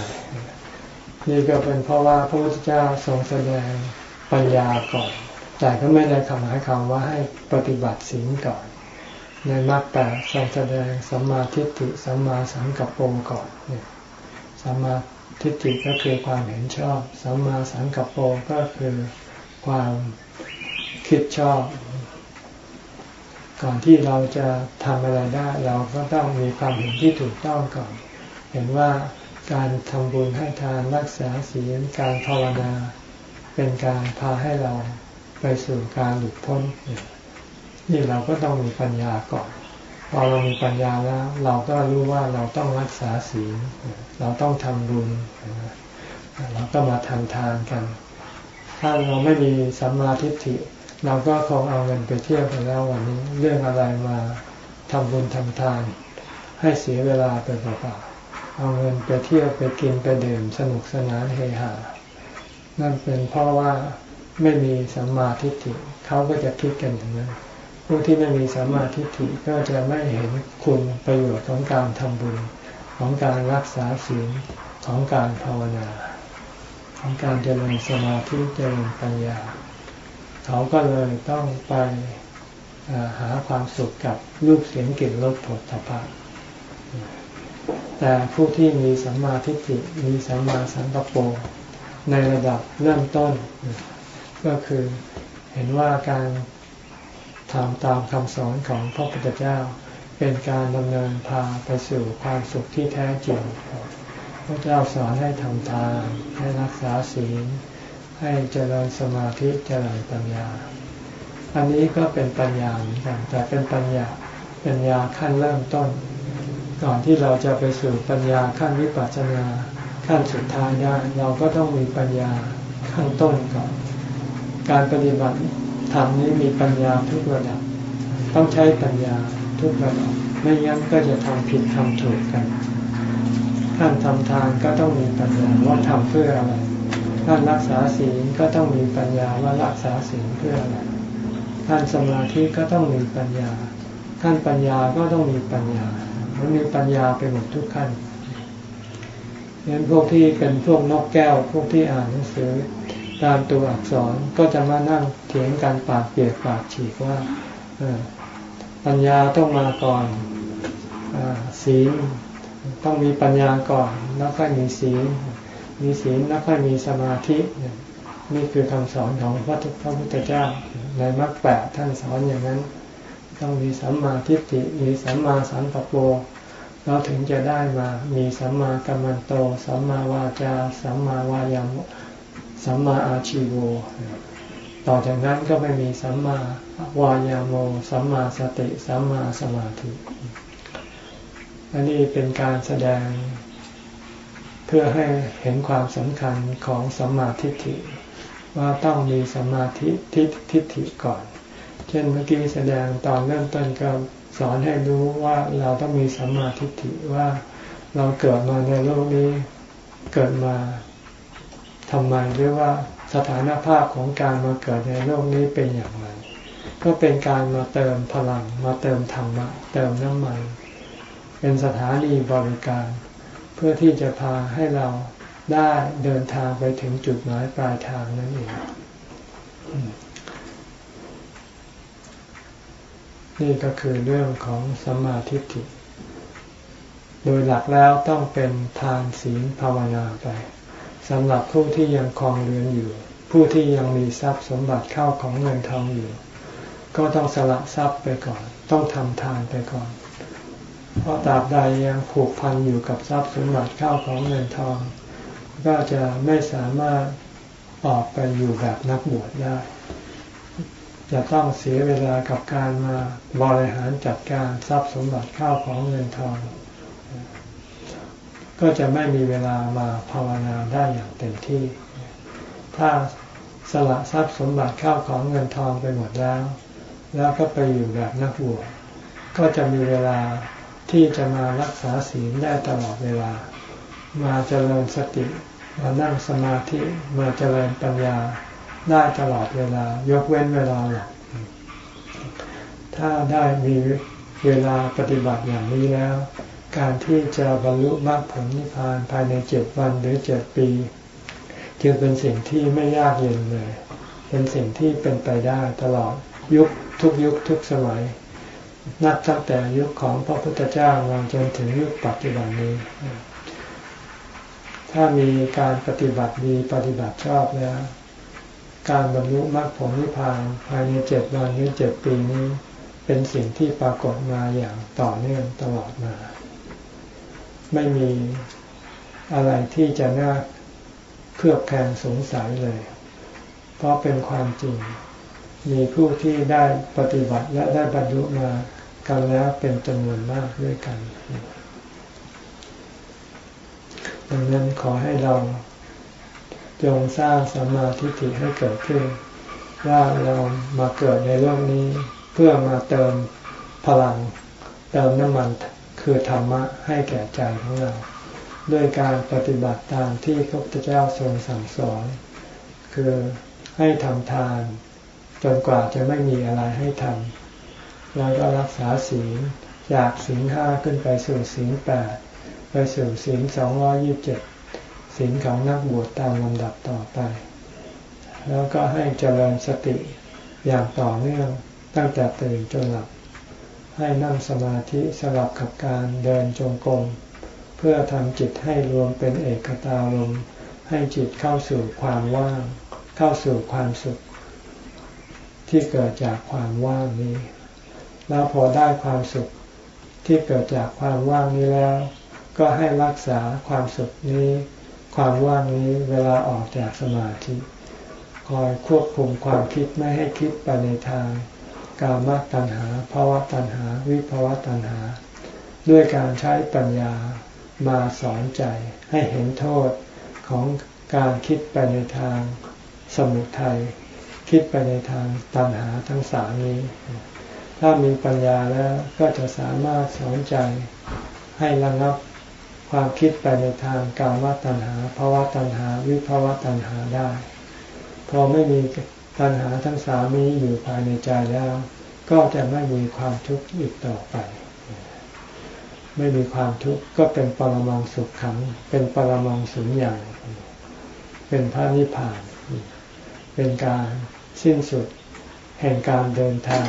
นี่ก็เป็นเพราะว่าพระพุทธเจ้าทรงแสดงปัญญาก่อน แต่ก็ไม่ได้คำหมายคำว่าให้ปฏิบัติศีลก่อน ในมรรคแปดทรงแสดงสัมมาทิฏฐิสัมมาสังกัปปะก่อนเนี่ยสัมมาทิฏฐิก็คือความเห็นชอบ สัมมาสังกัปโปก็คือความคิดชอบ ก่อนที่เราจะทำอะไรได้ เราก็ต้องมีความเห็นที่ถูกต้องก่อน เห็นว่า การทำบุญให้ทานรักษาศีลการภาวนา เป็นการพาให้เราไปสู่การหลุดพ้นนี่เราก็ต้องมีปัญญาก่อนพอเรามีปัญญาแล้ว เราก็รู้ว่าเราต้องรักษาศีลเราต้องทำบุญเราก็มาทำทานกัน ถ้าเราไม่มีสัมมาทิฏฐิ เราก็คงเอาเงินไปเที่ยวไปแล้ววันนี้ เรื่องอะไรมาทำบุญทำทาน ให้เสียเวลาไปเปล่าๆ เอาเงินไปเที่ยวไปกินไปดื่มสนุกสนานเฮฮา นั่นเป็นเพราะว่าไม่มีสัมมาทิฏฐิเขาก็จะคิดกันอย่างนั้นผู้ที่ไม่มีสัมมาธิถิก็จะไม่เห็นคุณประโยชน์ของการทำบุญของการรักษาศีลของการภาวนา ของการเจริญสมาธิเจริญปัญญา เขาก็เลยต้องไปหาความสุขกับรูปเสียงกลิ่นรสผลตภะ แต่ผู้ที่มีสัมมาทิฏฐิมีสัมมาสังกปรในระดับเริ่มต้น ก็คือเห็นว่าการทำตามคำสอนของพระพุทธเจ้า เป็นการดำเนินพาไปสู่ความสุขที่แท้จริงพระเจ้าสอนให้ทำทานให้รักษาศีล ให้เจริญสมาธิเจริญปัญญา อันนี้ก็เป็นปัญญาเหมือนกันแต่เป็นปัญญาปัญญาขั้นเริ่มต้น ก่อนที่เราจะไปสู่ปัญญาขั้นวิปัสสนาขั้นสุดท้ายได้ เราก็ต้องมีปัญญาขั้นต้นก่อน การปฏิบัติธรรมนี้มีปัญญาทุกระดับ ต้องใช้ปัญญาทุกระดับ ไม่งั้นก็จะทำผิดทำถูกกันท่านทำทานก็ต้องมีปัญญาว่าทำเพื่ออะไรท่านรักษาศีลก็ต้องมีปัญญาว่ารักษาศีลเพื่ออะไรท่านสมาธิก็ต้องมีปัญญา ท่านปัญญาก็ต้องมีปัญญา มันมีปัญญาไปหมดทุกขั้นงั้นพวกที่เป็นพวกนกแก้ว พวกที่อ่านหนังสือตามตัวอักษรก็จะมานั่งเถียงกันปากเปียกปากฉีกว่าปัญญาต้องมาก่อนอศีลต้องมีปัญญาก่อนแล้วค่อยมีศีลมีศีลแล้วค่อยมีสมาธินี่คือคำสอนของพระพระพุทธเจ้าในมรรคแปดท่านสอนอย่างนั้น ต้องมีสัมมาทิฏฐิมีสัมมาสังกัปโปเราถึงจะได้มามีสัมมากัมมันโต สัมมาวาจา สัมมาวายามสัมมาอาชีโวต่อจากนั้นก็ไม่มีสัมมาวายาโม สัมมาสติ สัมมาสมาธิ อันนี้เป็นการแสดง เพื่อให้เห็นความสำคัญของสัมมาทิฏฐิ ว่าต้องมีสัมมาทิฏฐิก่อน เช่นเมื่อกี้แสดงตอนเริ่มต้นก็สอนให้รู้ว่าเราต้องมีสัมมาทิฏฐิว่าเราเกิดมาในโลกนี้เกิดมาทำไมหรือว่าสถานภาพของการมาเกิดในโลกนี้เป็นอย่างไร ก็เป็นการมาเติมพลังมาเติมธรรมะเติมน้ำมัน เป็นสถานีบริการ เพื่อที่จะพาให้เราได้เดินทางไปถึงจุดหมายปลายทางนั่นเอง นี่ก็คือเรื่องของสมาธิิโดยหลักแล้วต้องเป็นทานศีลภาวนาไปสำหรับผู้ที่ยังคลองเรือนอยู่ ผู้ที่ยังมีทรัพย์สมบัติเข้าของเงินทองอยู่ ก็ต้องสละทรัพย์ไปก่อน ต้องทำทานไปก่อน เพราะตราบใดยังผูกพันอยู่กับทรัพย์สมบัติเข้าของเงินทอง ก็จะไม่สามารถออกไปอยู่แบบนักบวชได้ จะต้องเสียเวลากับการมาบริหารจัดการทรัพย์สมบัติข้าวของเงินทอง ก็จะไม่มีเวลามาภาวนาได้อย่างเต็มที่ ถ้าสละทรัพย์สมบัติข้าวของเงินทองไปหมดแล้ว แล้วก็ไปอยู่แบบนักบวชก็จะมีเวลาที่จะมารักษาศีลได้ตลอดเวลา มาเจริญสติ มานั่งสมาธิ มาเจริญปัญญา ได้ตลอดเวลายกเว้นเวลาหลับถ้าได้มีเวลาปฏิบัติอย่างนี้แล้ว การที่จะบรรลุมรรคผลนิพพานภายในเจ็ดวันหรือเจ็ดปีจึงเป็นสิ่งที่ไม่ยากเย็นเลย เป็นสิ่งที่เป็นไปได้ตลอดยุคทุกยุคทุกสมัย นับตั้งแต่ยุคของพระพุทธเจ้ามาจนถึงยุคปัจจุบันนี้ ถ้ามีการปฏิบัติดีปฏิบัติชอบแล้ว การบรรลุมรรคผลนิพพานภายในเจ็ดวันหรือเจ็ดปีนี้ เป็นสิ่งที่ปรากฏมาอย่างต่อเนื่องตลอดมา ไม่มีอะไรที่จะน่าเครือบแคลงสงสัยเลย เพราะเป็นความจริง มีผู้ที่ได้ปฏิบัติและได้บรรลุมากันแล้วเป็นจำนวนมากด้วยกันดังนั้นขอให้เรา จงสร้างสมาธิิให้เกิดขึ้น ว่าเรามาเกิดในโลกนี้ เพื่อมาเติมพลัง เติมน้ำมันคือธรรมะให้แก่ใจของเรา ด้วยการปฏิบัติตามที่พระพุทธเจ้าทรงสั่งสอน คือให้ทำทาน จนกว่าจะไม่มีอะไรให้ทำแล้วก็รักษาศีลจากศีลห้าขึ้นไปสู่ศีลแปดไปสู่ศีลสองร้อยี่บเจ็ด ศีลของนักบวชตามลำดับต่อไป แล้วก็ให้เจริญสติอย่างต่อเนื่องตั้งแต่ตื่นจนหลับ ให้นั่งสมาธิสลับกับการเดินจงกรมเพื่อทำจิตให้รวมเป็นเอกตาลมให้จิตเข้าสู่ความว่าง เข้าสู่ความสุข ที่เกิดจากความว่างนี้ แล้วพอได้ความสุขที่เกิดจากความว่างนี้แล้ว ก็ให้รักษาความสุขนี้ ความว่างนี้เวลาออกจากสมาธิคอยควบคุมความคิดไม่ให้คิดไปในทางกามตัณหาภาวะตัณหา วิภาวะตัณหา ด้วยการใช้ปัญญามาสอนใจให้เห็นโทษของการคิดไปในทางสมุทัยคิดไปในทางตัณหาทั้งสามนี้ ถ้ามีปัญญาแล้วก็จะสามารถสอนใจให้ระงับ ความคิดไปในทางกามตัณหาภาวะตัณหา วิภาวะตัณหาได้ พอไม่มีปัญหาทั้งสามนี้อยู่ภายในใจแล้ว ก็จะไม่มีความทุกข์อีกต่อไป ไม่มีความทุกข์ก็เป็นปรมังสุขขัง เป็นปรมังสุญญ์เป็นพระนิพพาน เป็นการสิ้นสุดแห่งการเดินทาง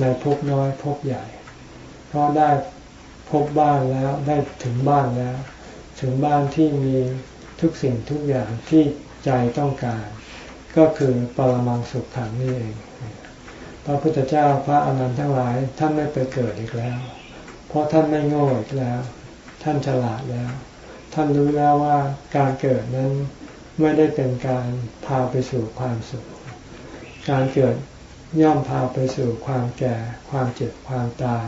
ในภพน้อยภพใหญ่ เพราะได้ พบบ้านแล้วได้ถึงบ้านแล้ว ถึงบ้านที่มีทุกสิ่งทุกอย่างที่ใจต้องการ ก็คือปรมังสุขขังนี่เองพระพุทธเจ้าพระอนันต์ทั้งหลายท่านไม่ไปเกิดอีกแล้ว เพราะท่านไม่โง่อีกแล้ว ท่านฉลาดแล้ว ท่านรู้แล้วว่าการเกิดนั้นไม่ได้เป็นการพาไปสู่ความสุข การเกิดย่อมพาไปสู่ความแก่ ความเจ็บความตาย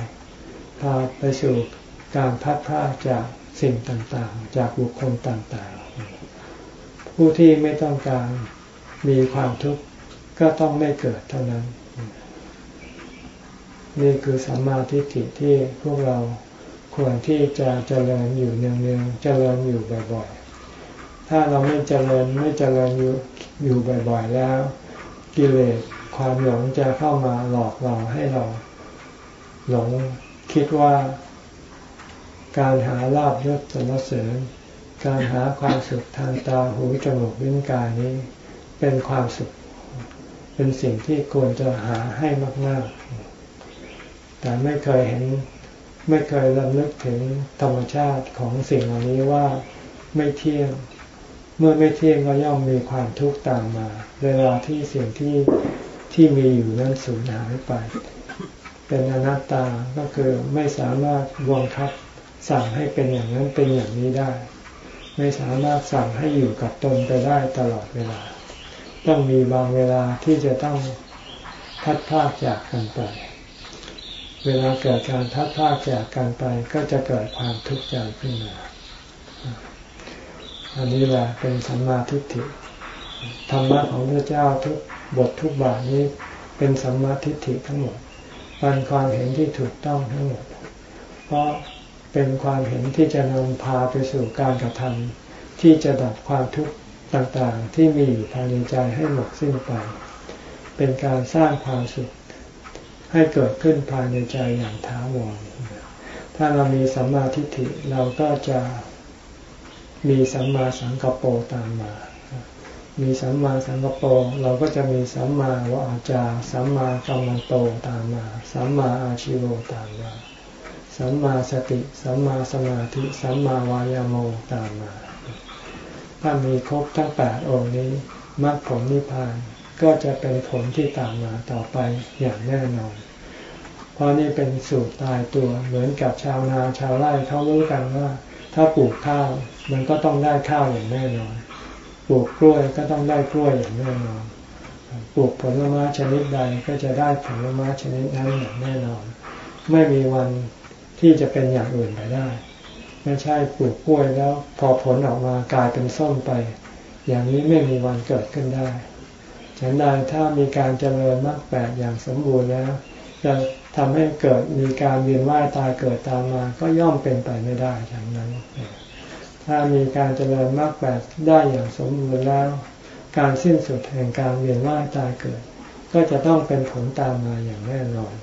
พาไปสู่การพัดพลาดจากสิ่งต่างๆ จากบุคคลต่างๆ ผู้ที่ไม่ต้องการมีความทุกข์ก็ต้องไม่เกิดเท่านั้น นี่คือสัมมาทิฏฐิที่พวกเราควรที่จะเจริญอยู่เนืองๆเจริญอยู่บ่อยๆ ถ้าเราไม่เจริญไม่เจริญอยู่อยู่บ่อยๆ แล้ว กิเลสคความหลงจะเข้ามาหลอกเราให้เราหลง คิดว่าการหาลาบยศสรรเสริญ การหาความสุขทางตาหูจมูกลิ้นกายนี้ เป็นความสุข เป็นสิ่งที่ควรจะหาให้มาก ๆ แต่ไม่เคยเห็นไม่เคยรำลึกถึงธรรมชาติของสิ่งเหล่านี้ว่าไม่เที่ยง เมื่อไม่เที่ยงก็ย่อมมีความทุกข์ตามมา เวลาที่สิ่งที่ที่มีอยู่นั้นสูญหายไป เป็นอนัตตาก็คือไม่สามารถวงคับสั่งให้เป็นอย่างนั้นเป็นอย่างนี้ได้ ไม่สามารถสั่งให้อยู่กับตนไปได้ตลอดเวลา ต้องมีบางเวลาที่จะต้องพัดพากจากกันไป เวลาเกิดการพัดพากจากกันไปก็จะเกิดความทุกข์ใจขึ้นมา อันนี้แหละเป็นสัมมาทิฏฐิธรรมะของพระเจ้าทุกบททุกบาทนี้เป็นสัมมาทิฏฐิทั้งหมด เป็นความเห็นที่ถูกต้องทั้งหมด เพราะเป็นความเห็นที่จะนำพาไปสู่การกระทำที่จะดับความทุกข์ต่างๆ ที่มีอยู่ภายในใจให้หมดสิ้นไป เป็นการสร้างความสุขให้เกิดขึ้นภายในใจอย่างท้าวร ถ้าเรามีสัมมาทิฏฐิเราก็จะมีสัมมาสังกปรตามมา มีสัมมาสังกปรเราก็จะมีสัมมาวาจา สัมมากัมมันโตตามมา สัมมาอาชิโวตามมา สัมมาสติ สัมมาสมาธิ สัมมาวายาโมตามมา ถ้ามีครบทั้งแปดองค์นี้มรรคผลนิพพานก็จะเป็นผลที่ตามมาต่อไปอย่างแน่นอน เพราะนี่เป็นสูตรตายตัวเหมือนกับชาวนาชาวไร่เขารู้กันว่า ถ้าปลูกข้าวมันก็ต้องได้ข้าวอย่างแน่นอน ปลูกกล้วยก็ต้องได้กล้วยอย่างแน่นอนปลูกผลไม้ชนิดใดก็จะได้ผลไม้ชนิดนั้นอย่างแน่นอน ไม่มีวันที่จะเป็นอย่างอื่นไปได้ ไม่ใช่ปลูกกล้วยแล้ว พอผลออกมากลายเป็นส้มไป อย่างนี้ไม่มีวันเกิดขึ้นได้ฉันใดถ้ามีการเจริญมรรคแปดอย่างสมบูรณ์แล้ว จะทำให้เกิดมีการเวียนว่ายตายเกิดตามมา ก็ย่อมเป็นไปไม่ได้อย่างนั้น ถ้ามีการเจริญมรรคแปดได้อย่างสมบูรณ์แล้ว การสิ้นสุดแห่งการเวียนว่ายตายเกิด ก็จะต้องเป็นผลตามมาอย่างแน่นอน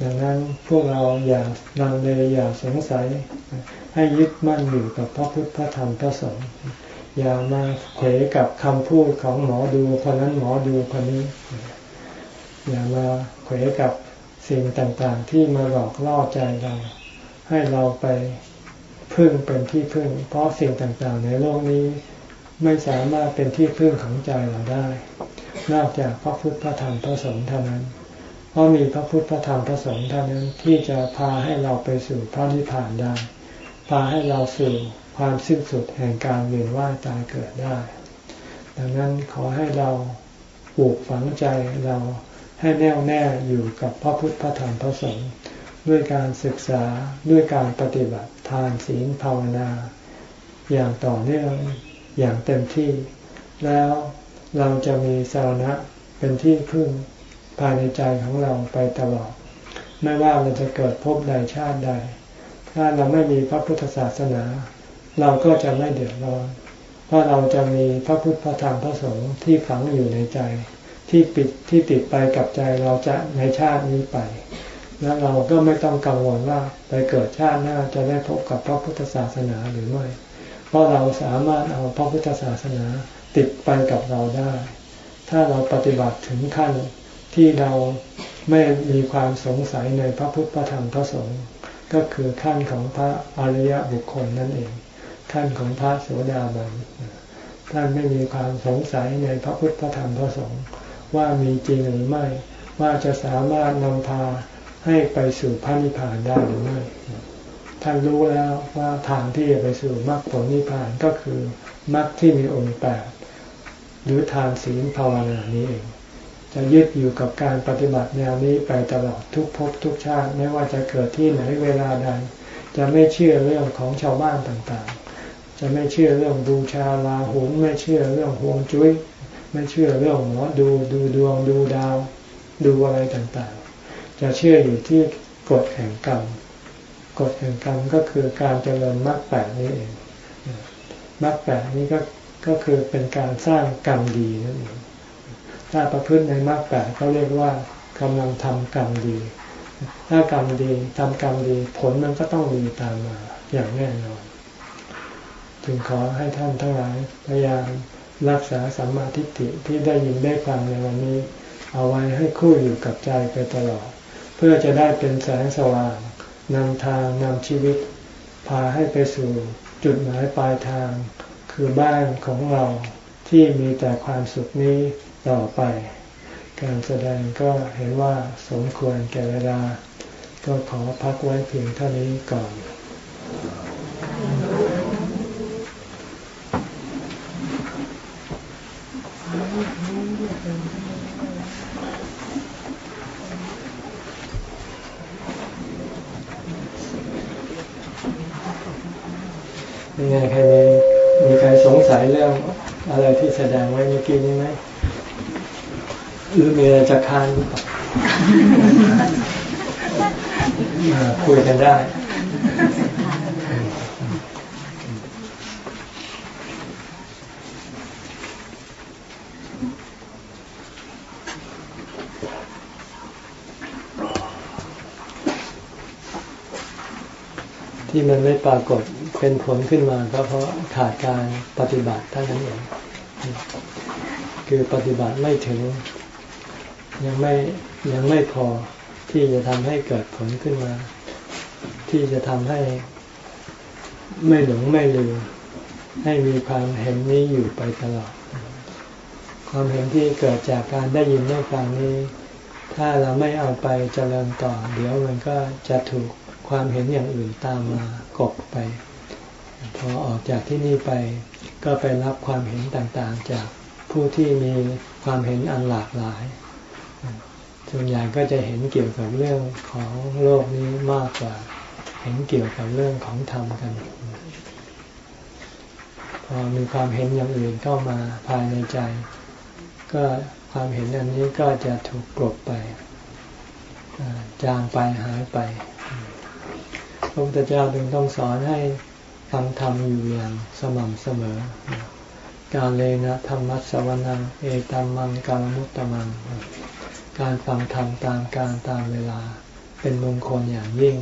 ดังนั้นพวกเราอย่าลังเลอย่าสงสัย ให้ยึดมั่นอยู่กับพระพุทธพระธรรมพระสงฆ์อย่ามาเขวกับคำพูดของหมอดูคนนั้นหมอดูคนนี้ อย่ามาเขวกับสิ่งต่างๆ ที่มาหลอกล่อใจเรา ให้เราไป พึ่งเป็นที่พึ่ง เพราะสิ่งต่างๆ ในโลกนี้ไม่สามารถเป็นที่พึ่งของใจเราได้ นอกจากพระพุทธพระธรรมพระสงฆ์เท่านั้น เพราะมีพระพุทธพระธรรมพระสงฆ์เท่านั้นที่จะพาให้เราไปสู่พระนิพพานได้ พาให้เราสู่ความสิ้นสุดแห่งการเวียนว่ายตายเกิดได้ ดังนั้นขอให้เราปลูกฝังใจเราให้แน่วแน่อยู่กับพระพุทธพระธรรมพระสงฆ์ด้วยการศึกษาด้วยการปฏิบัติานศีลภาวนา อย่างต่อเนื่องอย่างเต็มที่ แล้วเราจะมีสาระเป็นที่พึ่งภายในใจของเราไปตลอด ไม่ว่าเราจะเกิดพบใดชาติใด ถ้าเราไม่มีพระพุทธศาสนา เราก็จะไม่เดือดร้อนเพราะเราจะมีพระพุทธพระธรรมพระสงฆ์ที่ฝังอยู่ในใจ ที่ปิดที่ติดไปกับใจเราจะในชาตินี้ไป แล้วเราก็ไม่ต้องกังวลว่าไปเกิดชาติหน้าจะได้พบกับพระพุทธศาสนาหรือไม่ เพราะเราสามารถเอาพระพุทธศาสนาติดไปกับเราได้ ถ้าเราปฏิบัติถึงขั้นที่เราไม่มีความสงสัยในพระพุทธพระธรรมพระสงฆ์ก็คือขั้นของพระอริยบุคคลนั่นเอง ขั้นของพระโสดาบันท่านไม่มีความสงสัยในพระพุทธพระธรรมพระสงฆ์ว่ามีจริงหรือไม่ ว่าจะสามารถนำพา ให้ไปสู่พระนิพพานได้หรือไม่ท่านรู้แล้วว่าทางที่จะไปสู่มรรคผลนิพพานก็คือมรรคที่มีองค์แปดหรือทานศีลภาวนานี้เอง จะยึดอยู่กับการปฏิบัติแนวนี้ไปตลอดทุกภพทุกชาติ ไม่ว่าจะเกิดที่ไหนเวลาใด จะไม่เชื่อเรื่องของชาวบ้านต่างๆ จะไม่เชื่อเรื่องบูชาลาหุนไม่เชื่อเรื่องฮวงจุ้ย ไม่เชื่อเรื่องหมอดูดูดวงดูดาว ดูอะไรต่างๆ จะเชื่ออยู่ที่กฎแห่งกรรมกฎแห่งกรรมก็คือการเจริญมรรคแปดนี้เองมรรคแปดนี้ก็ก็คือเป็นการสร้างกรรมดีนั่นเองถ้าประพฤติในมรรคแปดเขาเรียกว่ากำลังทำกรรมดี ถ้ากรรมดีทำกรรมดีผลมันก็ต้องมีตามมาอย่างแน่นอนจึงขอให้ท่านทั้งหลายพยายามรักษาสัมมาทิฏฐิที่ได้ยินได้ฟังในวันนี้ เอาไว้ให้คู่อยู่กับใจไปตลอด พื่อจะได้เป็นแสงสว่างนำทางนำชีวิต พาให้ไปสู่จุดหมายปลายทาง คือบ้านของเราที่มีแต่ความสุขนี้ต่อไป การแสดงก็เห็นว่าสมควรแก่เวลา ก็ขอพักไว้เพียงเท่านี้ก่อนมีไงใครมีมีใครสงสัยเรื่องอะไรที่แสดงไว้เมื่อกี้นี้ไหมหรือมีอะไรจะค้านหรือเปล่าคุยกันได้ที่มัน ไม่ปรากฏเป็นผลขึ้นมาก็เพราะขาดการปฏิบัติเท่านั้นเองคือปฏิบัติไม่ถึง ยังไม่ยังไม่พอที่จะทำให้เกิดผลขึ้นมา ที่จะทำให้ไม่หลงไม่ลืมให้มีความเห็นนี้อยู่ไปตลอด ความเห็นที่เกิดจากการได้ยินได้ฟังนี้ ถ้าเราไม่เอาไปเจริญต่อ เดี๋ยวมันก็จะถูก ความเห็นอย่างอื่นตามมากบไป พอออกจากที่นี่ไป ก็ไปรับความเห็นต่างๆ จากผู้ที่มีความเห็นอันหลากหลาย ส่วนใหญ่ก็จะเห็นเกี่ยวกับเรื่องของโลกนี้มากกว่า เห็นเกี่ยวกับเรื่องของธรรมกัน พอมีความเห็นอย่างอื่นเข้ามาภายในใจ ก็ความเห็นอันนี้ก็จะถูกกลบไปจางไปหายไป พระพุทธเจ้าจึงต้องสอนให้ฟังธรรมอยู่อย่างสม่ำเสมอ การเลนะธรรมัสวนังเอตัมมังกาลมุตตมัง การฟังธรรมตามการตามเวลาเป็นมงคลอย่างยิ่ง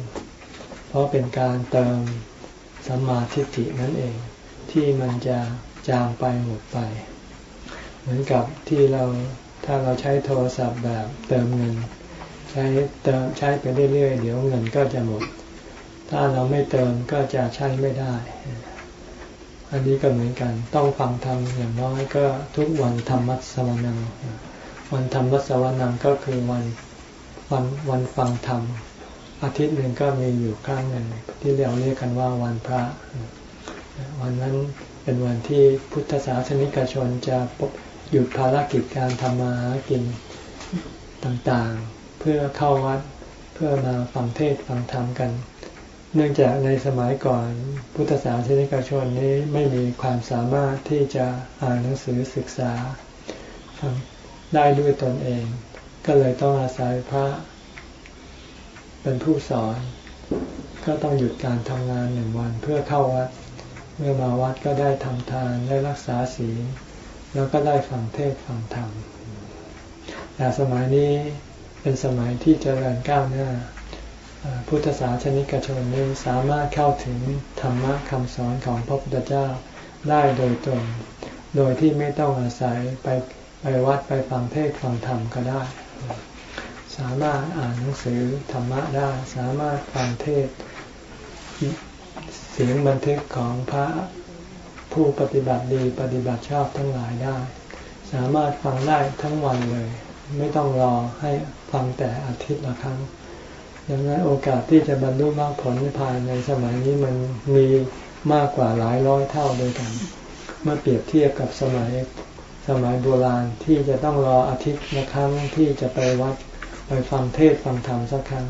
เพราะเป็นการเติมสัมมาทิฏฐินั่นเอง ที่มันจะจางไปหมดไป เหมือนกับที่เราถ้าเราใช้โทรศัพท์แบบเติมเงิน ใช้เติมใช้ไปเรื่อยๆ เดี๋ยวเงินก็จะหมด ถ้าเราไม่เติมก็จะใช้ไม่ได้ อันนี้ก็เหมือนกัน ต้องฟังธรรมอย่างน้อยก็ทุกวันธรรมัสวนัง วันธรรมัสวนังก็คือวันวันวันฟังธรรม อาทิตย์หนึ่งก็มีอยู่ครั้งหนึ่งที่เราเรียกกันว่าวันพระ วันนั้นเป็นวันที่พุทธศาสนิกชนจะหยุดภารกิจการทำมาหากินต่างๆ เพื่อเข้าวัดเพื่อมาฟังเทศฟังธรรมกัน เนื่องจากในสมัยก่อนพุทธศาสนิกชนนี้ไม่มีความสามารถที่จะอ่านหนังสือศึกษาได้ด้วยตนเอง ก็เลยต้องอาศัยพระ เป็นผู้สอน ก็ต้องหยุดการทำงานหนึ่งวันเพื่อเข้าวัด เมื่อมาวัดก็ได้ทำทานได้รักษาศีลแล้วก็ได้ฟังเทศฟังธรรมแต่สมัยนี้เป็นสมัยที่เจริญก้าวหน้า พุทธศาสนิกชนนี้สามารถเข้าถึงธรรมะคำสอนของพระพุทธเจ้าได้โดยตรง โดยที่ไม่ต้องอาศัยไปไปวัดไปฟังเทศฟังธรรมก็ได้ สามารถอ่านหนังสือธรรมะได้ สามารถฟังเทศเสียงบันทึกของพระผู้ปฏิบัติดีปฏิบัติชอบทั้งหลายได้ สามารถฟังได้ทั้งวันเลย ไม่ต้องรอให้ฟังแต่อาทิตย์ละครั้ง ดังนั้นโอกาสที่จะบรรลุมรรคผลนิพพานในสมัยนี้มันมีมากกว่าหลายร้อยเท่าด้วยกัน เมื่อเปรียบเทียบกับสมัยสมัยโบราณที่จะต้องรออาทิตย์ละครั้งที่จะไปวัดไปฟังเทศฟังธรรมสักครั้ง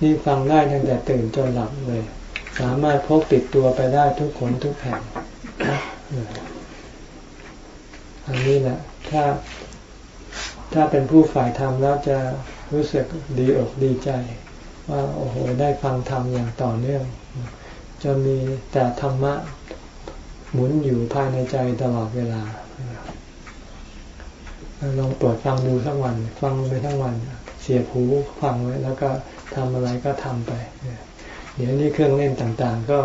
นี่ฟังได้ตั้งแต่ตื่นจนหลับเลย สามารถพกติดตัวไปได้ทุกคนทุกแห่งอันนี้แหละถ้าถ้าเป็นผู้ฝ่ายธรรมแล้วจะรู้สึกดีอกดีใจ ว่าโอ้โหได้ฟังธรรมอย่างต่อเนื่องจะมีแต่ธรรมะหมุนอยู่ภายในใจตลอดเวลาลองเปิดฟังดูทั้งวัน ฟังไปทั้งวัน เสียหูฟังไว้ แล้วก็ทำอะไรก็ทำไปเดี๋ยวนี้เครื่องเล่นต่างๆ ก็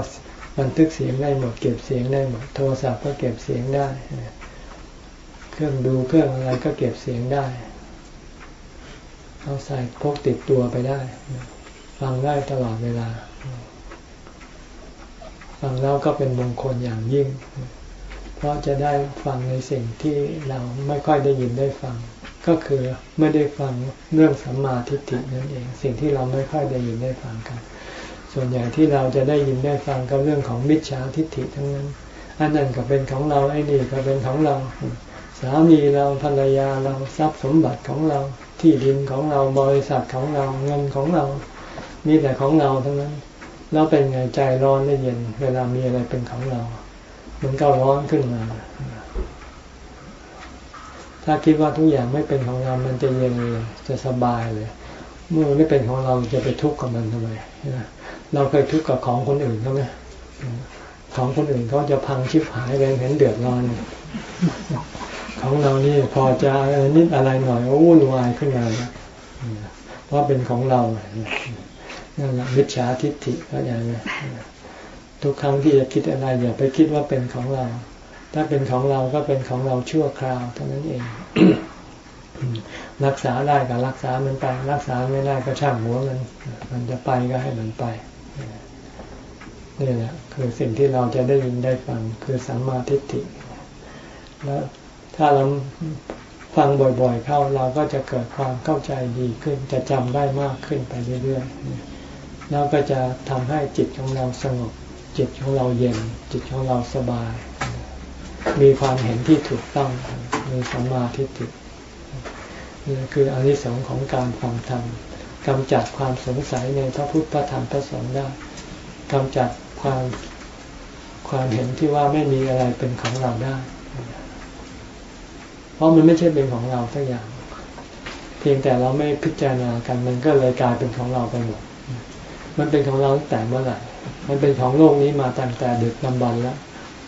บันทึกเสียงได้หมดเก็บเสียงได้หมดโทรศัพท์ก็เก็บเสียงได้เครื่องดูเครื่องอะไรก็เก็บเสียงได้ เอาใส่พกติดตัวไปได้ ฟังได้ตลอดเวลา ฟังแล้วก็เป็นมงคลอย่างยิ่ง เพราะจะได้ฟังในสิ่งที่เราไม่ค่อยได้ยินได้ฟัง ก็คือไม่ได้ฟังเรื่องสัมมาทิฏฐินั่นเอง สิ่งที่เราไม่ค่อยได้ยินได้ฟังกัน ส่วนใหญ่ที่เราจะได้ยินได้ฟังก็เรื่องของมิจฉาทิฏฐิทั้งนั้น อันนั้นก็เป็นของเราไอ้นี่ก็เป็นของเราสามีเราภรรยาเราทรัพย์สมบัติของเราที่ดินของเราบริษัทของเราเงินของเรา มีแต่ของเราทั้งนั้น แล้วเป็นไงใจร้อนได้เย็น เวลามีอะไรเป็นของเรา มันก็ร้อนขึ้นมา ถ้าคิดว่าทุกอย่างไม่เป็นของเรา มันจะเย็นเลยจะสบายเลย เมื่อไม่เป็นของเราจะไปทุกข์กับมันทำไมเราเคยทุกข์กับของคนอื่นเขาไหมของคนอื่นเขาจะพังชิบหายไปเห็นเดือดร้อนของเรานี่พอจะนิดอะไรหน่อยก็วุ่นวายขึ้นมาเพราะเป็นของเรา นั่นแหละมิจฉาทิฏฐิก็อย่างนี้ทุกครั้งที่จะคิดอะไรอย่าไปคิดว่าเป็นของเรา ถ้าเป็นของเราก็เป็นของเราชั่วคราวเท่านั้นเอง รักษาได้ก็รักษามันไปรักษาไม่ได้ก็ช่างหัวมัน มันจะไปก็ให้มันไปนี่แหละคือสิ่งที่เราจะได้ยินได้ฟังคือสัมมาทิฏฐิแล้วถ้าเราฟังบ่อยๆ เข้าเราก็จะเกิดความเข้าใจดีขึ้น จะจำได้มากขึ้นไปเรื่อยๆ แล้วก็จะทำให้จิตของเราสงบ จิตของเราเย็น จิตของเราสบาย มีความเห็นที่ถูกต้อง มีสัมมาทิฏฐินี่คืออนิสงส์ของการฟังธรรมกำจัดความสงสัยในพระพุทธพระธรรมพระสงฆ์ได้กำจัดความความเห็นที่ว่าไม่มีอะไรเป็นของเราได้ เพราะมันไม่ใช่เป็นของเราสักอย่าง เพียงแต่เราไม่พิจารณากันมันก็เลยกลายเป็นของเราไปหมด มันเป็นของเราตั้งแต่เมื่อไหร่มันเป็นของโลกนี้มาตั้งแต่ดึกดำบรรแล้ว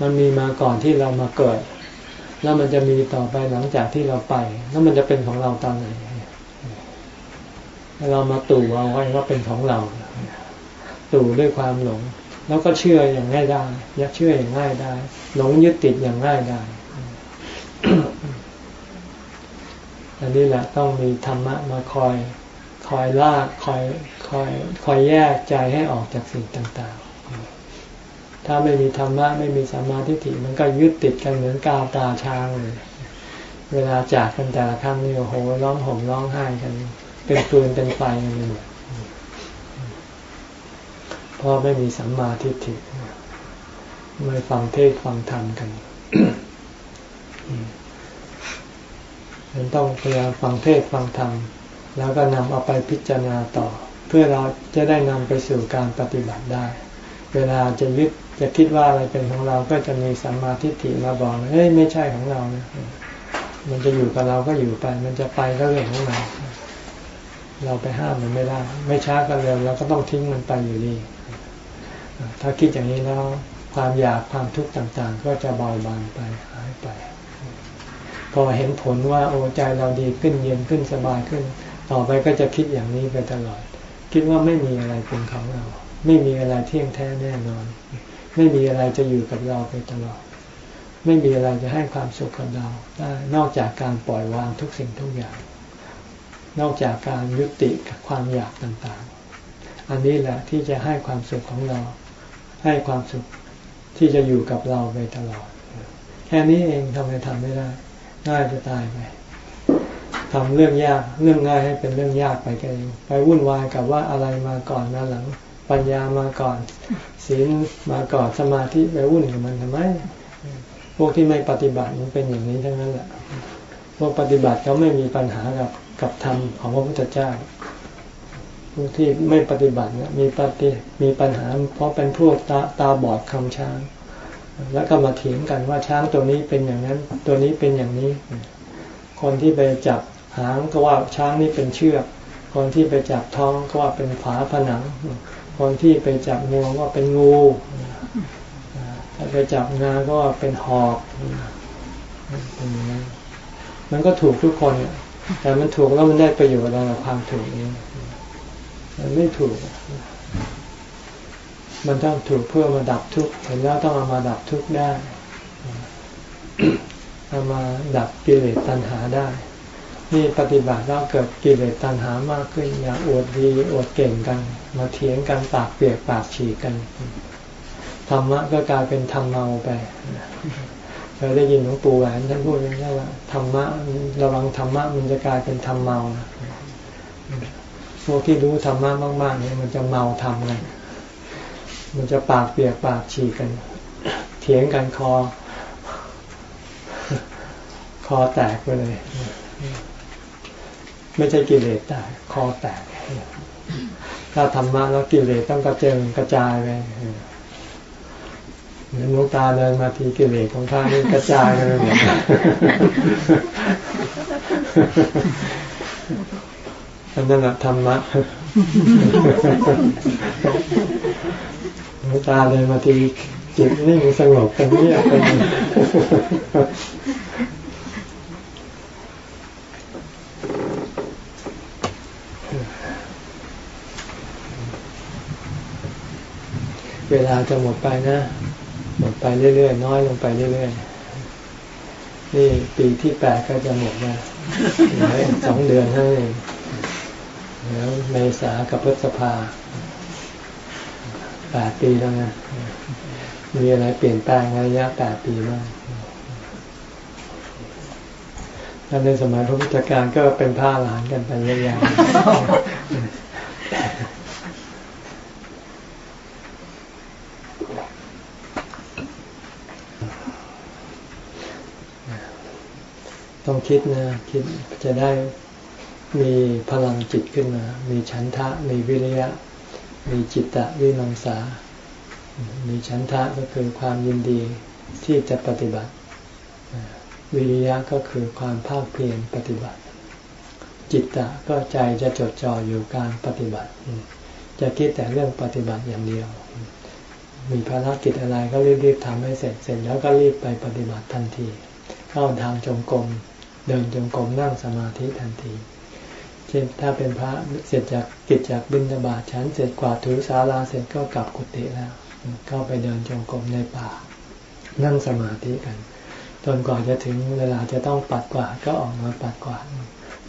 มันมีมาก่อนที่เรามาเกิด แล้วมันจะมีต่อไปหลังจากที่เราไป แล้วมันจะเป็นของเราตอนไหนเรามาตู่เอาไว้ว่าเป็นของเรา ตู่ด้วยความหลง แล้วก็เชื่ออย่างง่ายได้ยักเชื่ออย่างง่ายได้ หลงยึดติดอย่างง่ายได้อันนี้แหละต้องมีธรรมะมาคอย คอยลากคอยคอยคอยแยกใจให้ออกจากสิ่งต่าง ๆ ถ้าไม่มีธรรมะไม่มีสัมมาทิฏฐิมันก็ยึดติดกันเหมือนกาวตาช้างเลย เวลาจากกันแต่ละครั้งนี่โอ้โหร้องห่มร้องไห้กัน เป็นฟืนเป็นไฟกันไปหมดเพราะไม่มีสัมมาทิฏฐิไม่ฟังเทศฟังธรรมกันมันต้องพยายามฟังเทศฟังธรรม แล้วก็นำเอาไปพิจารณาต่อ เพื่อเราจะได้นำไปสู่การปฏิบัติได้ เวลาจะยึดจะคิดว่าอะไรเป็นของเราก็จะมีสัมมาทิฏฐิมาบอกเฮ้ยไม่ใช่ของเรานะมันจะอยู่กับเราก็อยู่ไป มันจะไปก็เรื่องของเราเราไปห้ามมันไม่ได้ ไม่ช้าก็เร็วเราก็ต้องทิ้งมันไปอยู่ดี ถ้าคิดอย่างนี้แล้วความอยากความทุกข์ต่างๆ ก็จะเบาบางไปหายไป พอเห็นผลว่าโอ้ใจเราดีขึ้นเย็นขึ้นสบายขึ้น ต่อไปก็จะคิดอย่างนี้ไปตลอด คิดว่าไม่มีอะไรเป็นของเรา ไม่มีอะไรเที่ยงแท้แน่นอน ไม่มีอะไรจะอยู่กับเราไปตลอด ไม่มีอะไรจะให้ความสุขกับเราได้นอกจากการปล่อยวางทุกสิ่งทุกอย่าง นอกจากการยุติกับความอยากต่างๆ อันนี้แหละที่จะให้ความสุขของเรา ให้ความสุขที่จะอยู่กับเราไปตลอด แค่นี้เองทำไมทำไม่ได้ง่ายจะตายไป ทำเรื่องยากเรื่องง่ายให้เป็นเรื่องยากไปกันเองไปวุ่นวายกับว่าอะไรมาก่อนมาหลัง ปัญญามาก่อน ศีลมาก่อนสมาธิไปวุ่นกับมันทำไม พวกที่ไม่ปฏิบัติมันเป็นอย่างนี้ทั้งนั้นแหละพวกปฏิบัติเขาไม่มีปัญหากับกับธรรมของพระพุทธเจ้าพวกที่ไม่ปฏิบัติเนี่ยมีปฏิมีปัญหา เพราะเป็นพวกตาตาบอดคำช้าง แล้วก็มาเถียงกันว่าช้างตัวนี้เป็นอย่างนั้น ตัวนี้เป็นอย่างนี้ คนที่ไปจับ หางก็ว่าช้างนี่เป็นเชือก คนที่ไปจับท้องก็ว่าเป็นฝาผนัง คนที่ไปจับงวงว่าเป็นงูถ้าไปจับงาก็ว่าเป็นหอกเป็นมันก็ถูกทุกคนแต่มันถูกแล้วมันได้ประโยชน์อะไรกับความถูกนี้มันไม่ถูก มันต้องถูกเพื่อมาดับทุกข์เห็นแล้วต้องเอามาดับทุกข์ได้เอามาดับกิเลสตัณหาได้ นี่ปฏิบัติแล้วเกิดกิเลสตัณหามากขึ้นอยากอวดดีอวดเก่งกัน มาเถียงกันปากเปียกปากฉีกกันธรรมะก็กลายเป็นธรรมเมาไปเคยได้ยินหลวงปู่แหวนท่านพูดอย่างนี้ว่าธรรมะระวังธรรมะมันจะกลายเป็นธรรมเมาพวกที่รู้ธรรมะมากๆเนี่ยมันจะเมาทำกันมันจะปากเปียกปากฉีกกัน เถียงกันคอ คอแตกไปเลย ไม่ใช่กิเลสแตกคอแตก ถ้าธรรมะแล้วกิเลสต้องกระเจิงกระจายไปเหมือนลูกตาเดินมาทีกิเลสของข้านี่กระจายไปหมดอันนั้นแหละธรรมะลูกตาเดินมาทีจิตนิ่งสงบเป็นเงียบเป็น เวลาจะหมดไปนะ หมดไปเรื่อยๆ น้อยลงไปเรื่อยๆ นี่ปีที่แปดก็จะหมดแล้วสองเดือนให้แล้วเมษากับพฤษภาแปดปีแล้วนะมีอะไรเปลี่ยนแปลงระยะแปดปีบ้างแล้วในสมัยพระพุทธการก็เป็นผ้าหลานกันไปเยอะๆ ต้องคิดนะคิดจะได้มีพลังจิตขึ้นมา มีฉันทะ มีวิริยะ มีจิตตะวิมังสา มีฉันทะก็คือความยินดีที่จะปฏิบัติ วิริยะก็คือความภาคเพียรปฏิบัติ จิตตะก็ใจจะจดจ่ออยู่การปฏิบัติ จะคิดแต่เรื่องปฏิบัติอย่างเดียว มีภารกิจอะไรก็รีบๆทำให้เสร็จเสร็จแล้วก็รีบไปปฏิบัติทันที เข้าทางจงกรม เดินจงกรมนั่งสมาธิทันที เช่นถ้าเป็นพระเสร็จจากกิจจากบิณฑบาตฉันเสร็จกวาดถูศาลาเสร็จก็กลับกุฏิแล้วเข้าไปเดินจงกรมในป่า นั่งสมาธิกันจนกว่าจะถึงเวลาจะต้องปัดกวาดก็ออกมาปัดกวาด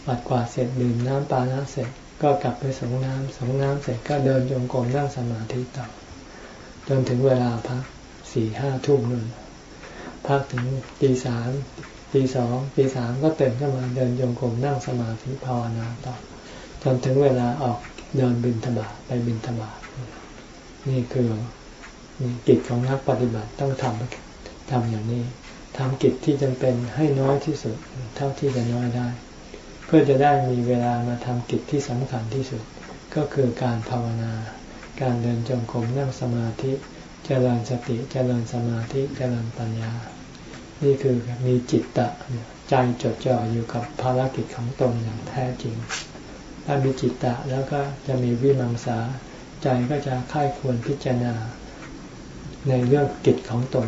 ปัดกวาดเสร็จดื่มน้ำปานะเสร็จก็กลับไปสงน้ำสงน้ำเสร็จก็เดินจงกรมนั่งสมาธิต่อจนถึงเวลาพักสี่ห้าทุ่มนึงพักถึงตีสาม ตีสองตีสามก็เตื่นขึ้นมาเดินโยงกลมนั่งสมาธิภาวนาต่อจนถึงเวลาออกเดินบินธบาไปบินธบานี่คือกิจของนักปฏิบัติต้องทำทำอย่างนี้ทำกิจที่จำเป็นให้น้อยที่สุด เท่าที่จะน้อยได้ เพื่อจะได้มีเวลามาทำกิจที่สำคัญที่สุด ก็คือการภาวนา การเดินจงกรมนั่งสมาธิจเจริญสติจเจริญสมาธิจเจริญปัญญา นี่คือมีจิตตะใจจดจ่ออยู่กับภารกิจของตนอย่างแท้จริง ถ้ามีจิตตะแล้วก็จะมีวิมังสา ใจก็จะค่ายควรพิจารณา ในเรื่องกิจของตน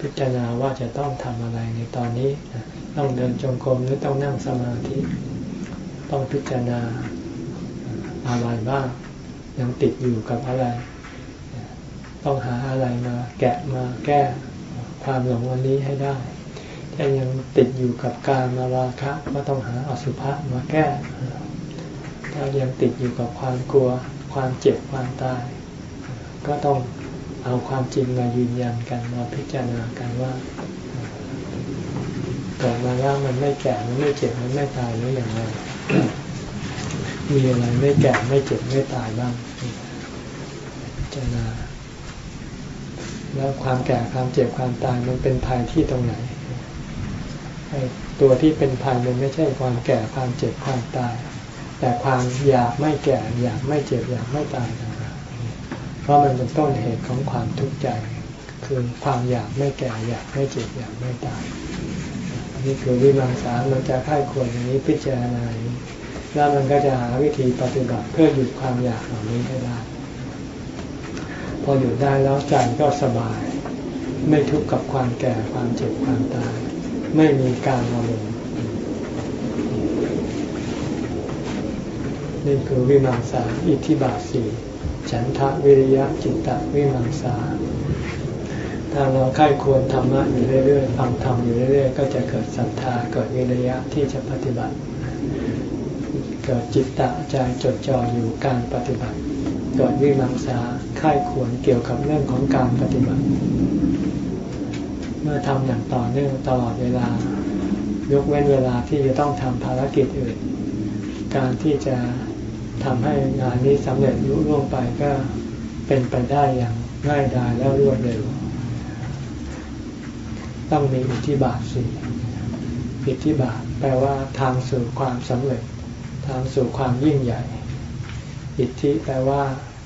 พิจารณาว่าจะต้องทำอะไรในตอนนี้ ต้องเดินจงกรมหรือต้องนั่งสมาธิ ต้องพิจารณาอะไรบ้าง ยังติดอยู่กับอะไร ต้องหาอะไรมาแกะมาแก้ ความหลงวันนี้ให้ได้ถ้ายังติดอยู่กับการมาราคะก็ต้องหาอสุภะมาแก้ ถ้ายังติดอยู่กับความกลัว ความเจ็บความตาย ก็ต้องเอาความจริงมายืนยันกันมาพิจารณากันว่าเกิดมาแล้วมันไม่แก่มันไม่เจ็บมันไม่ตายหรืออย่างไรมีอะไรไม่แก่ไม่เจ็บไม่ตายบ้างพิจารณา แล้วความแก่ความเจ็บความตายมันเป็นภัยที่ตรงไหนตัวที่เป็นภัยมันไม่ใช่ความแก่ความเจ็บความตาย แต่ความอยากไม่แก่อยากไม่เจ็บอยากไม่ตายเพราะมันเป็นต้นเหตุของความทุกข์ใจ คือความอยากไม่แก่อยากไม่เจ็บอยากไม่ตาย นี่คือวิมังสามันจะค่ายควรอย่างนี้พิจารณาแล้วมันก็จะหาวิธีปฏิบัติเพื่อหยุดความอยากเหล่านี้ให้ได้ พออยู่ได้แล้วใจก็สบาย ไม่ทุกข์กับความแก่ความเจ็บความตาย ไม่มีการอารมณ์นี่คือวิมังสาอิทธิบาสีฉันทะวิริยะจิตตะวิมังสาถ้าเราค่ร่ควรธรรมะอยู่เรื่อยๆฟังธรรมอยู่เรื่อยๆก็จะเกิดศรัทธาเกิดวิริยะที่จะปฏิบัติ เกิดจิตตะใจจดจ่ออยู่การปฏิบัติ กิดวิมังสาค่ายควรเกี่ยวกับเรื่องของการปฏิบัติ เมื่อทำอย่างต่อเนื่องตลอดเวลา ยกเว้นเวลาที่จะต้องทำภารกิจอื่น การที่จะทำให้งานนี้สำเร็จรุ่ร่วงไปก็เป็นไปได้อย่างง่ายดายและรวดเร็ว ต้องมีอิทธิบาทสี่อิทธิบาทแปลว่าทางสู่ความสำเร็จ ทางสู่ความยิ่งใหญ่ อิทธิแปลว่า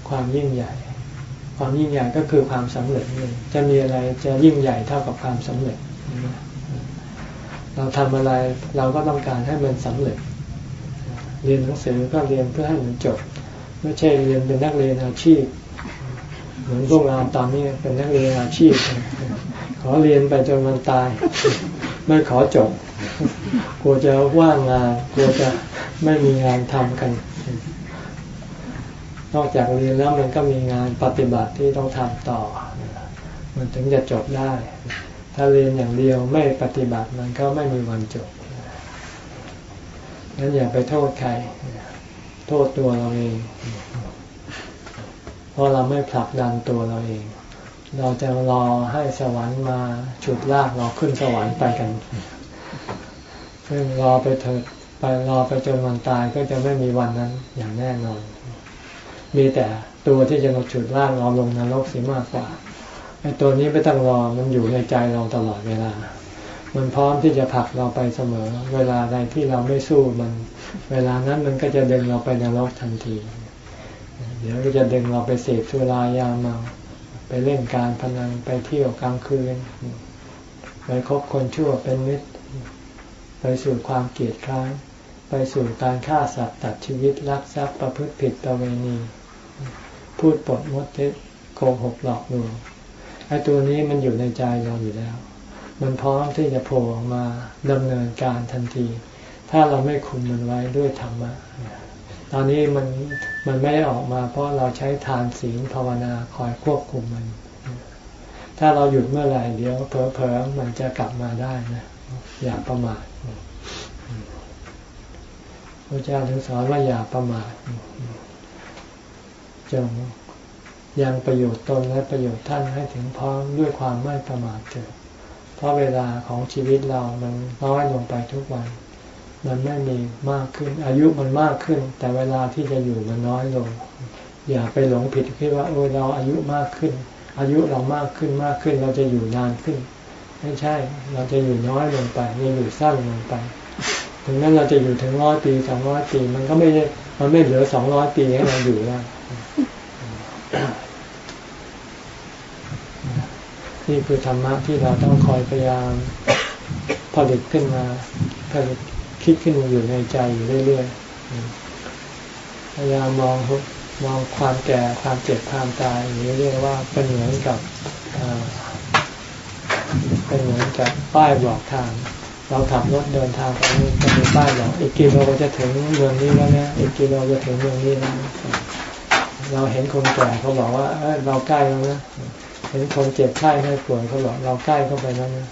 ความยิ่งใหญ่ ความยิ่งใหญ่ก็คือความสำเร็จนี่จะมีอะไรจะยิ่งใหญ่เท่ากับความสำเร็จ เราทำอะไรเราก็ต้องการให้มันสำเร็จ เรียนหนังสือก็เรียนเพื่อให้มันจบ ไม่ใช่เรียนเป็นนักเรียนอาชีพ เหมือนพวกเราตอนนี้เป็นนักเรียนอาชีพ ขอเรียนไปจนมันตาย ไม่ขอจบกลัวจะว่างงานกลัวจะไม่มีงานทำกัน นอกจากเรียนแล้วมันก็มีงานปฏิบัติที่ต้องทำต่อ มันถึงจะจบได้ ถ้าเรียนอย่างเดียวไม่ปฏิบัติมันก็ไม่มีวันจบนั้นอย่าไปโทษใคร โทษตัวเราเอง เพราะเราไม่ผลักดันตัวเราเอง เราจะรอให้สวรรค์มาฉุดลากเราขึ้นสวรรค์ไปกันซึ่งรอไปเถิดไปรอไปจนวันตายก็จะไม่มีวันนั้นอย่างแน่นอน มีแต่ตัวที่จะมาฉุดลากเราลงนรกเสียมากกว่าไอ้ตัวนี้ไม่ต้องรอมันอยู่ในใจเราตลอดเวลา มันพร้อมที่จะผลักเราไปเสมอ เวลาใดที่เราไม่สู้มัน เวลานั้นมันก็จะดึงเราไปนรกทันที เดี๋ยวก็จะดึงเราไปเสพสุรายาเมาไปเล่นการพนันไปเที่ยวกลางคืนไปคบคนชั่วเป็นมิตร ไปสู่ความเกลียดคร้านไปสู่การฆ่าสัตว์ตัดชีวิตลักทรัพย์ประพฤติผิดประเวณี พูดปดมดเท็จโกหกหลอกลวงไอ้ตัวนี้มันอยู่ในใจเราอยู่แล้ว มันพร้อมที่จะโผล่ออกมาดำเนินการทันที ถ้าเราไม่คุมมันไว้ด้วยธรรมะตอนนี้มันมันไม่ได้ออกมา เพราะเราใช้ทานศีลภาวนาคอยควบคุมมัน ถ้าเราหยุดเมื่อไหร่เดี๋ยวเพลอๆมันจะกลับมาได้นะอย่าประมาทพระเจ้าถึงสอนว่าอย่าประมาท จงยังประโยชน์ตนและประโยชน์ท่านให้ถึงพร้อมด้วยความไม่ประมาทเกิด เพราะเวลาของชีวิตเรามันน้อยลงไปทุกวัน มันไม่มีมากขึ้น อายุมันมากขึ้น แต่เวลาที่จะอยู่มันน้อยลง อย่าไปหลงผิดคิดว่าโอ้เราอายุมากขึ้น อายุเรามากขึ้นมากขึ้น เราจะอยู่นานขึ้น ไม่ใช่ เราจะอยู่น้อยลงไปจะอยู่สั้นลงไป ถึงแม้นเราจะอยู่ถึงร้อยปีสองร้อยปี มันก็ไม่มันไม่เหลือสองร้อยปีให้เราอยู่แล้ว นี่คือธรรมะที่เราต้องคอยพยายามผลิตขึ้นมาผลิตคิดขึ้นมาอยู่ในใจอยู่เรื่อยๆพยายามมองมองความแก่ความเจ็บความตายอย่างนี้เรียกว่าเป็นเหมือนกับเป็นเหมือนกับป้ายบอกทาง เราขับรถเดินทางไปนี่จะมีป้ายบอกอีกกิโลจะถึงเมืองนี้แล้วเนี่ยอีกกิโลจะถึงเมืองนี้แล้ว เราเห็นคนแก่เขาบอกว่าเราใกล้แล้วนะเห็นคนเจ็บไข้ไม่ป่วยเขาบอกเราใกล้เข้าไปแล้วนะ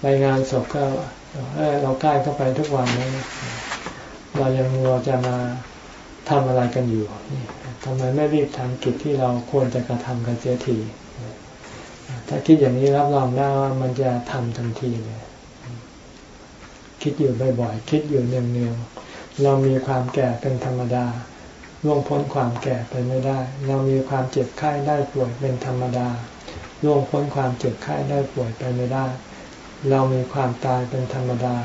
ไปงานศพก็เราใกล้เข้าไปทุกวันนะเรายังเราจะมาทำอะไรกันอยู่ทำไมไม่รีบทำกิจที่เราควรจะกระทำกันเสียทีถ้าคิดอย่างนี้รับรองได้ว่ามันจะทำทันทีเลยคิดอยู่บ่อยๆคิดอยู่เนืองๆเรามีความแก่เป็นธรรมดา ล่วงพ้นความแก่ไปไม่ได้ เรามีความเจ็บไข้ได้ป่วยเป็นธรรมดาล่วงพ้นความเจ็บไข้ได้ป่วยไปไม่ได้ เรามีความตายเป็นธรรมดา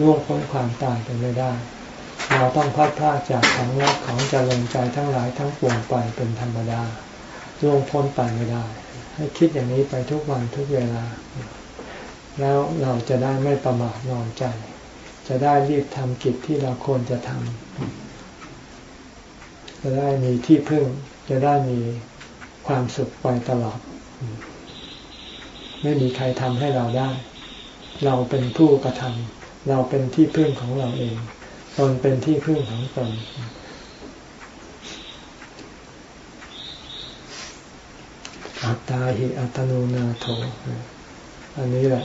ล่วงพ้นความตายไปไม่ได้ เราต้องพัดพลาดจากของรักของจริญใจทั้งหลายทั้งปวงไปเป็นธรรมดาล่วงพ้นไปไม่ได้ ให้คิดอย่างนี้ไปทุกวันทุกเวลา แล้วเราจะได้ไม่ประมาทนอนใจ จะได้รีบทำกิจที่เราควรจะทำ จะได้มีที่พึ่ง จะได้มีความสุขไปตลอด ไม่มีใครทำให้เราได้ เราเป็นผู้กระทำเราเป็นที่พึ่งของเราเองตนเป็นที่พึ่งของตนอัตตาหิอัตโนนาโถอันนี้แหละ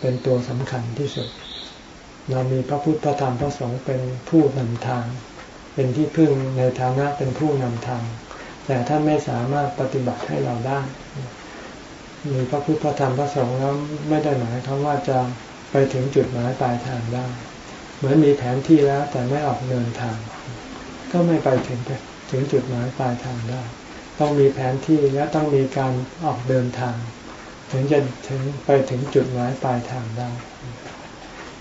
เป็นตัวสำคัญที่สุด เรามีพระพุทธพระธรรมพระสงฆ์เป็นผู้นำทาง เป็นที่พึ่งในฐานะเป็นผู้นำทาง แต่ท่านไม่สามารถปฏิบัติให้เราได้มีพระพุทธพระธรรมพระสงฆ์แล้วไม่ได้หมายความว่าจะไปถึงจุดหมายปลายทางได้ เหมือนมีแผนที่แล้วแต่ไม่ออกเดินทาง ก็ไม่ไปถึงถึงจุดหมายปลายทางได้ ต้องมีแผนที่และต้องมีการออกเดินทาง ถึงจะถึงไปถึงจุดหมายปลายทางได้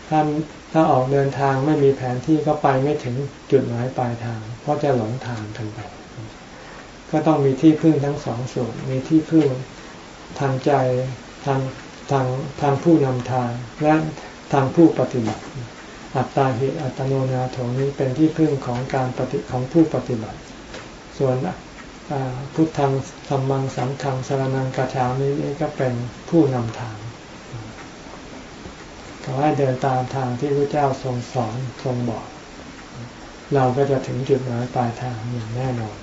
ถ้า ถ้าออกเดินทางไม่มีแผนที่ก็ไปไม่ถึงจุดหมายปลายทาง เพราะจะหลงทางกันไป ก็ต้องมีที่พึ่งทั้งสองส่วน มีที่พึ่งทางใจทางทางทางผู้นำทางและทางผู้ปฏิบัติ อัตตาเหิอัตโนนาโถนี้เป็นที่พึ่งของการปฏิของผู้ปฏิบัติ ส่วนพุทธังธรรมังสังฆังสารนังกาชานี้ก็เป็นผู้นำทาง ขอให้เดินตามทางที่พระเจ้าทรงสอนทรงบอก เราก็จะถึงจุดหมายปลายทางอย่างแน่นอน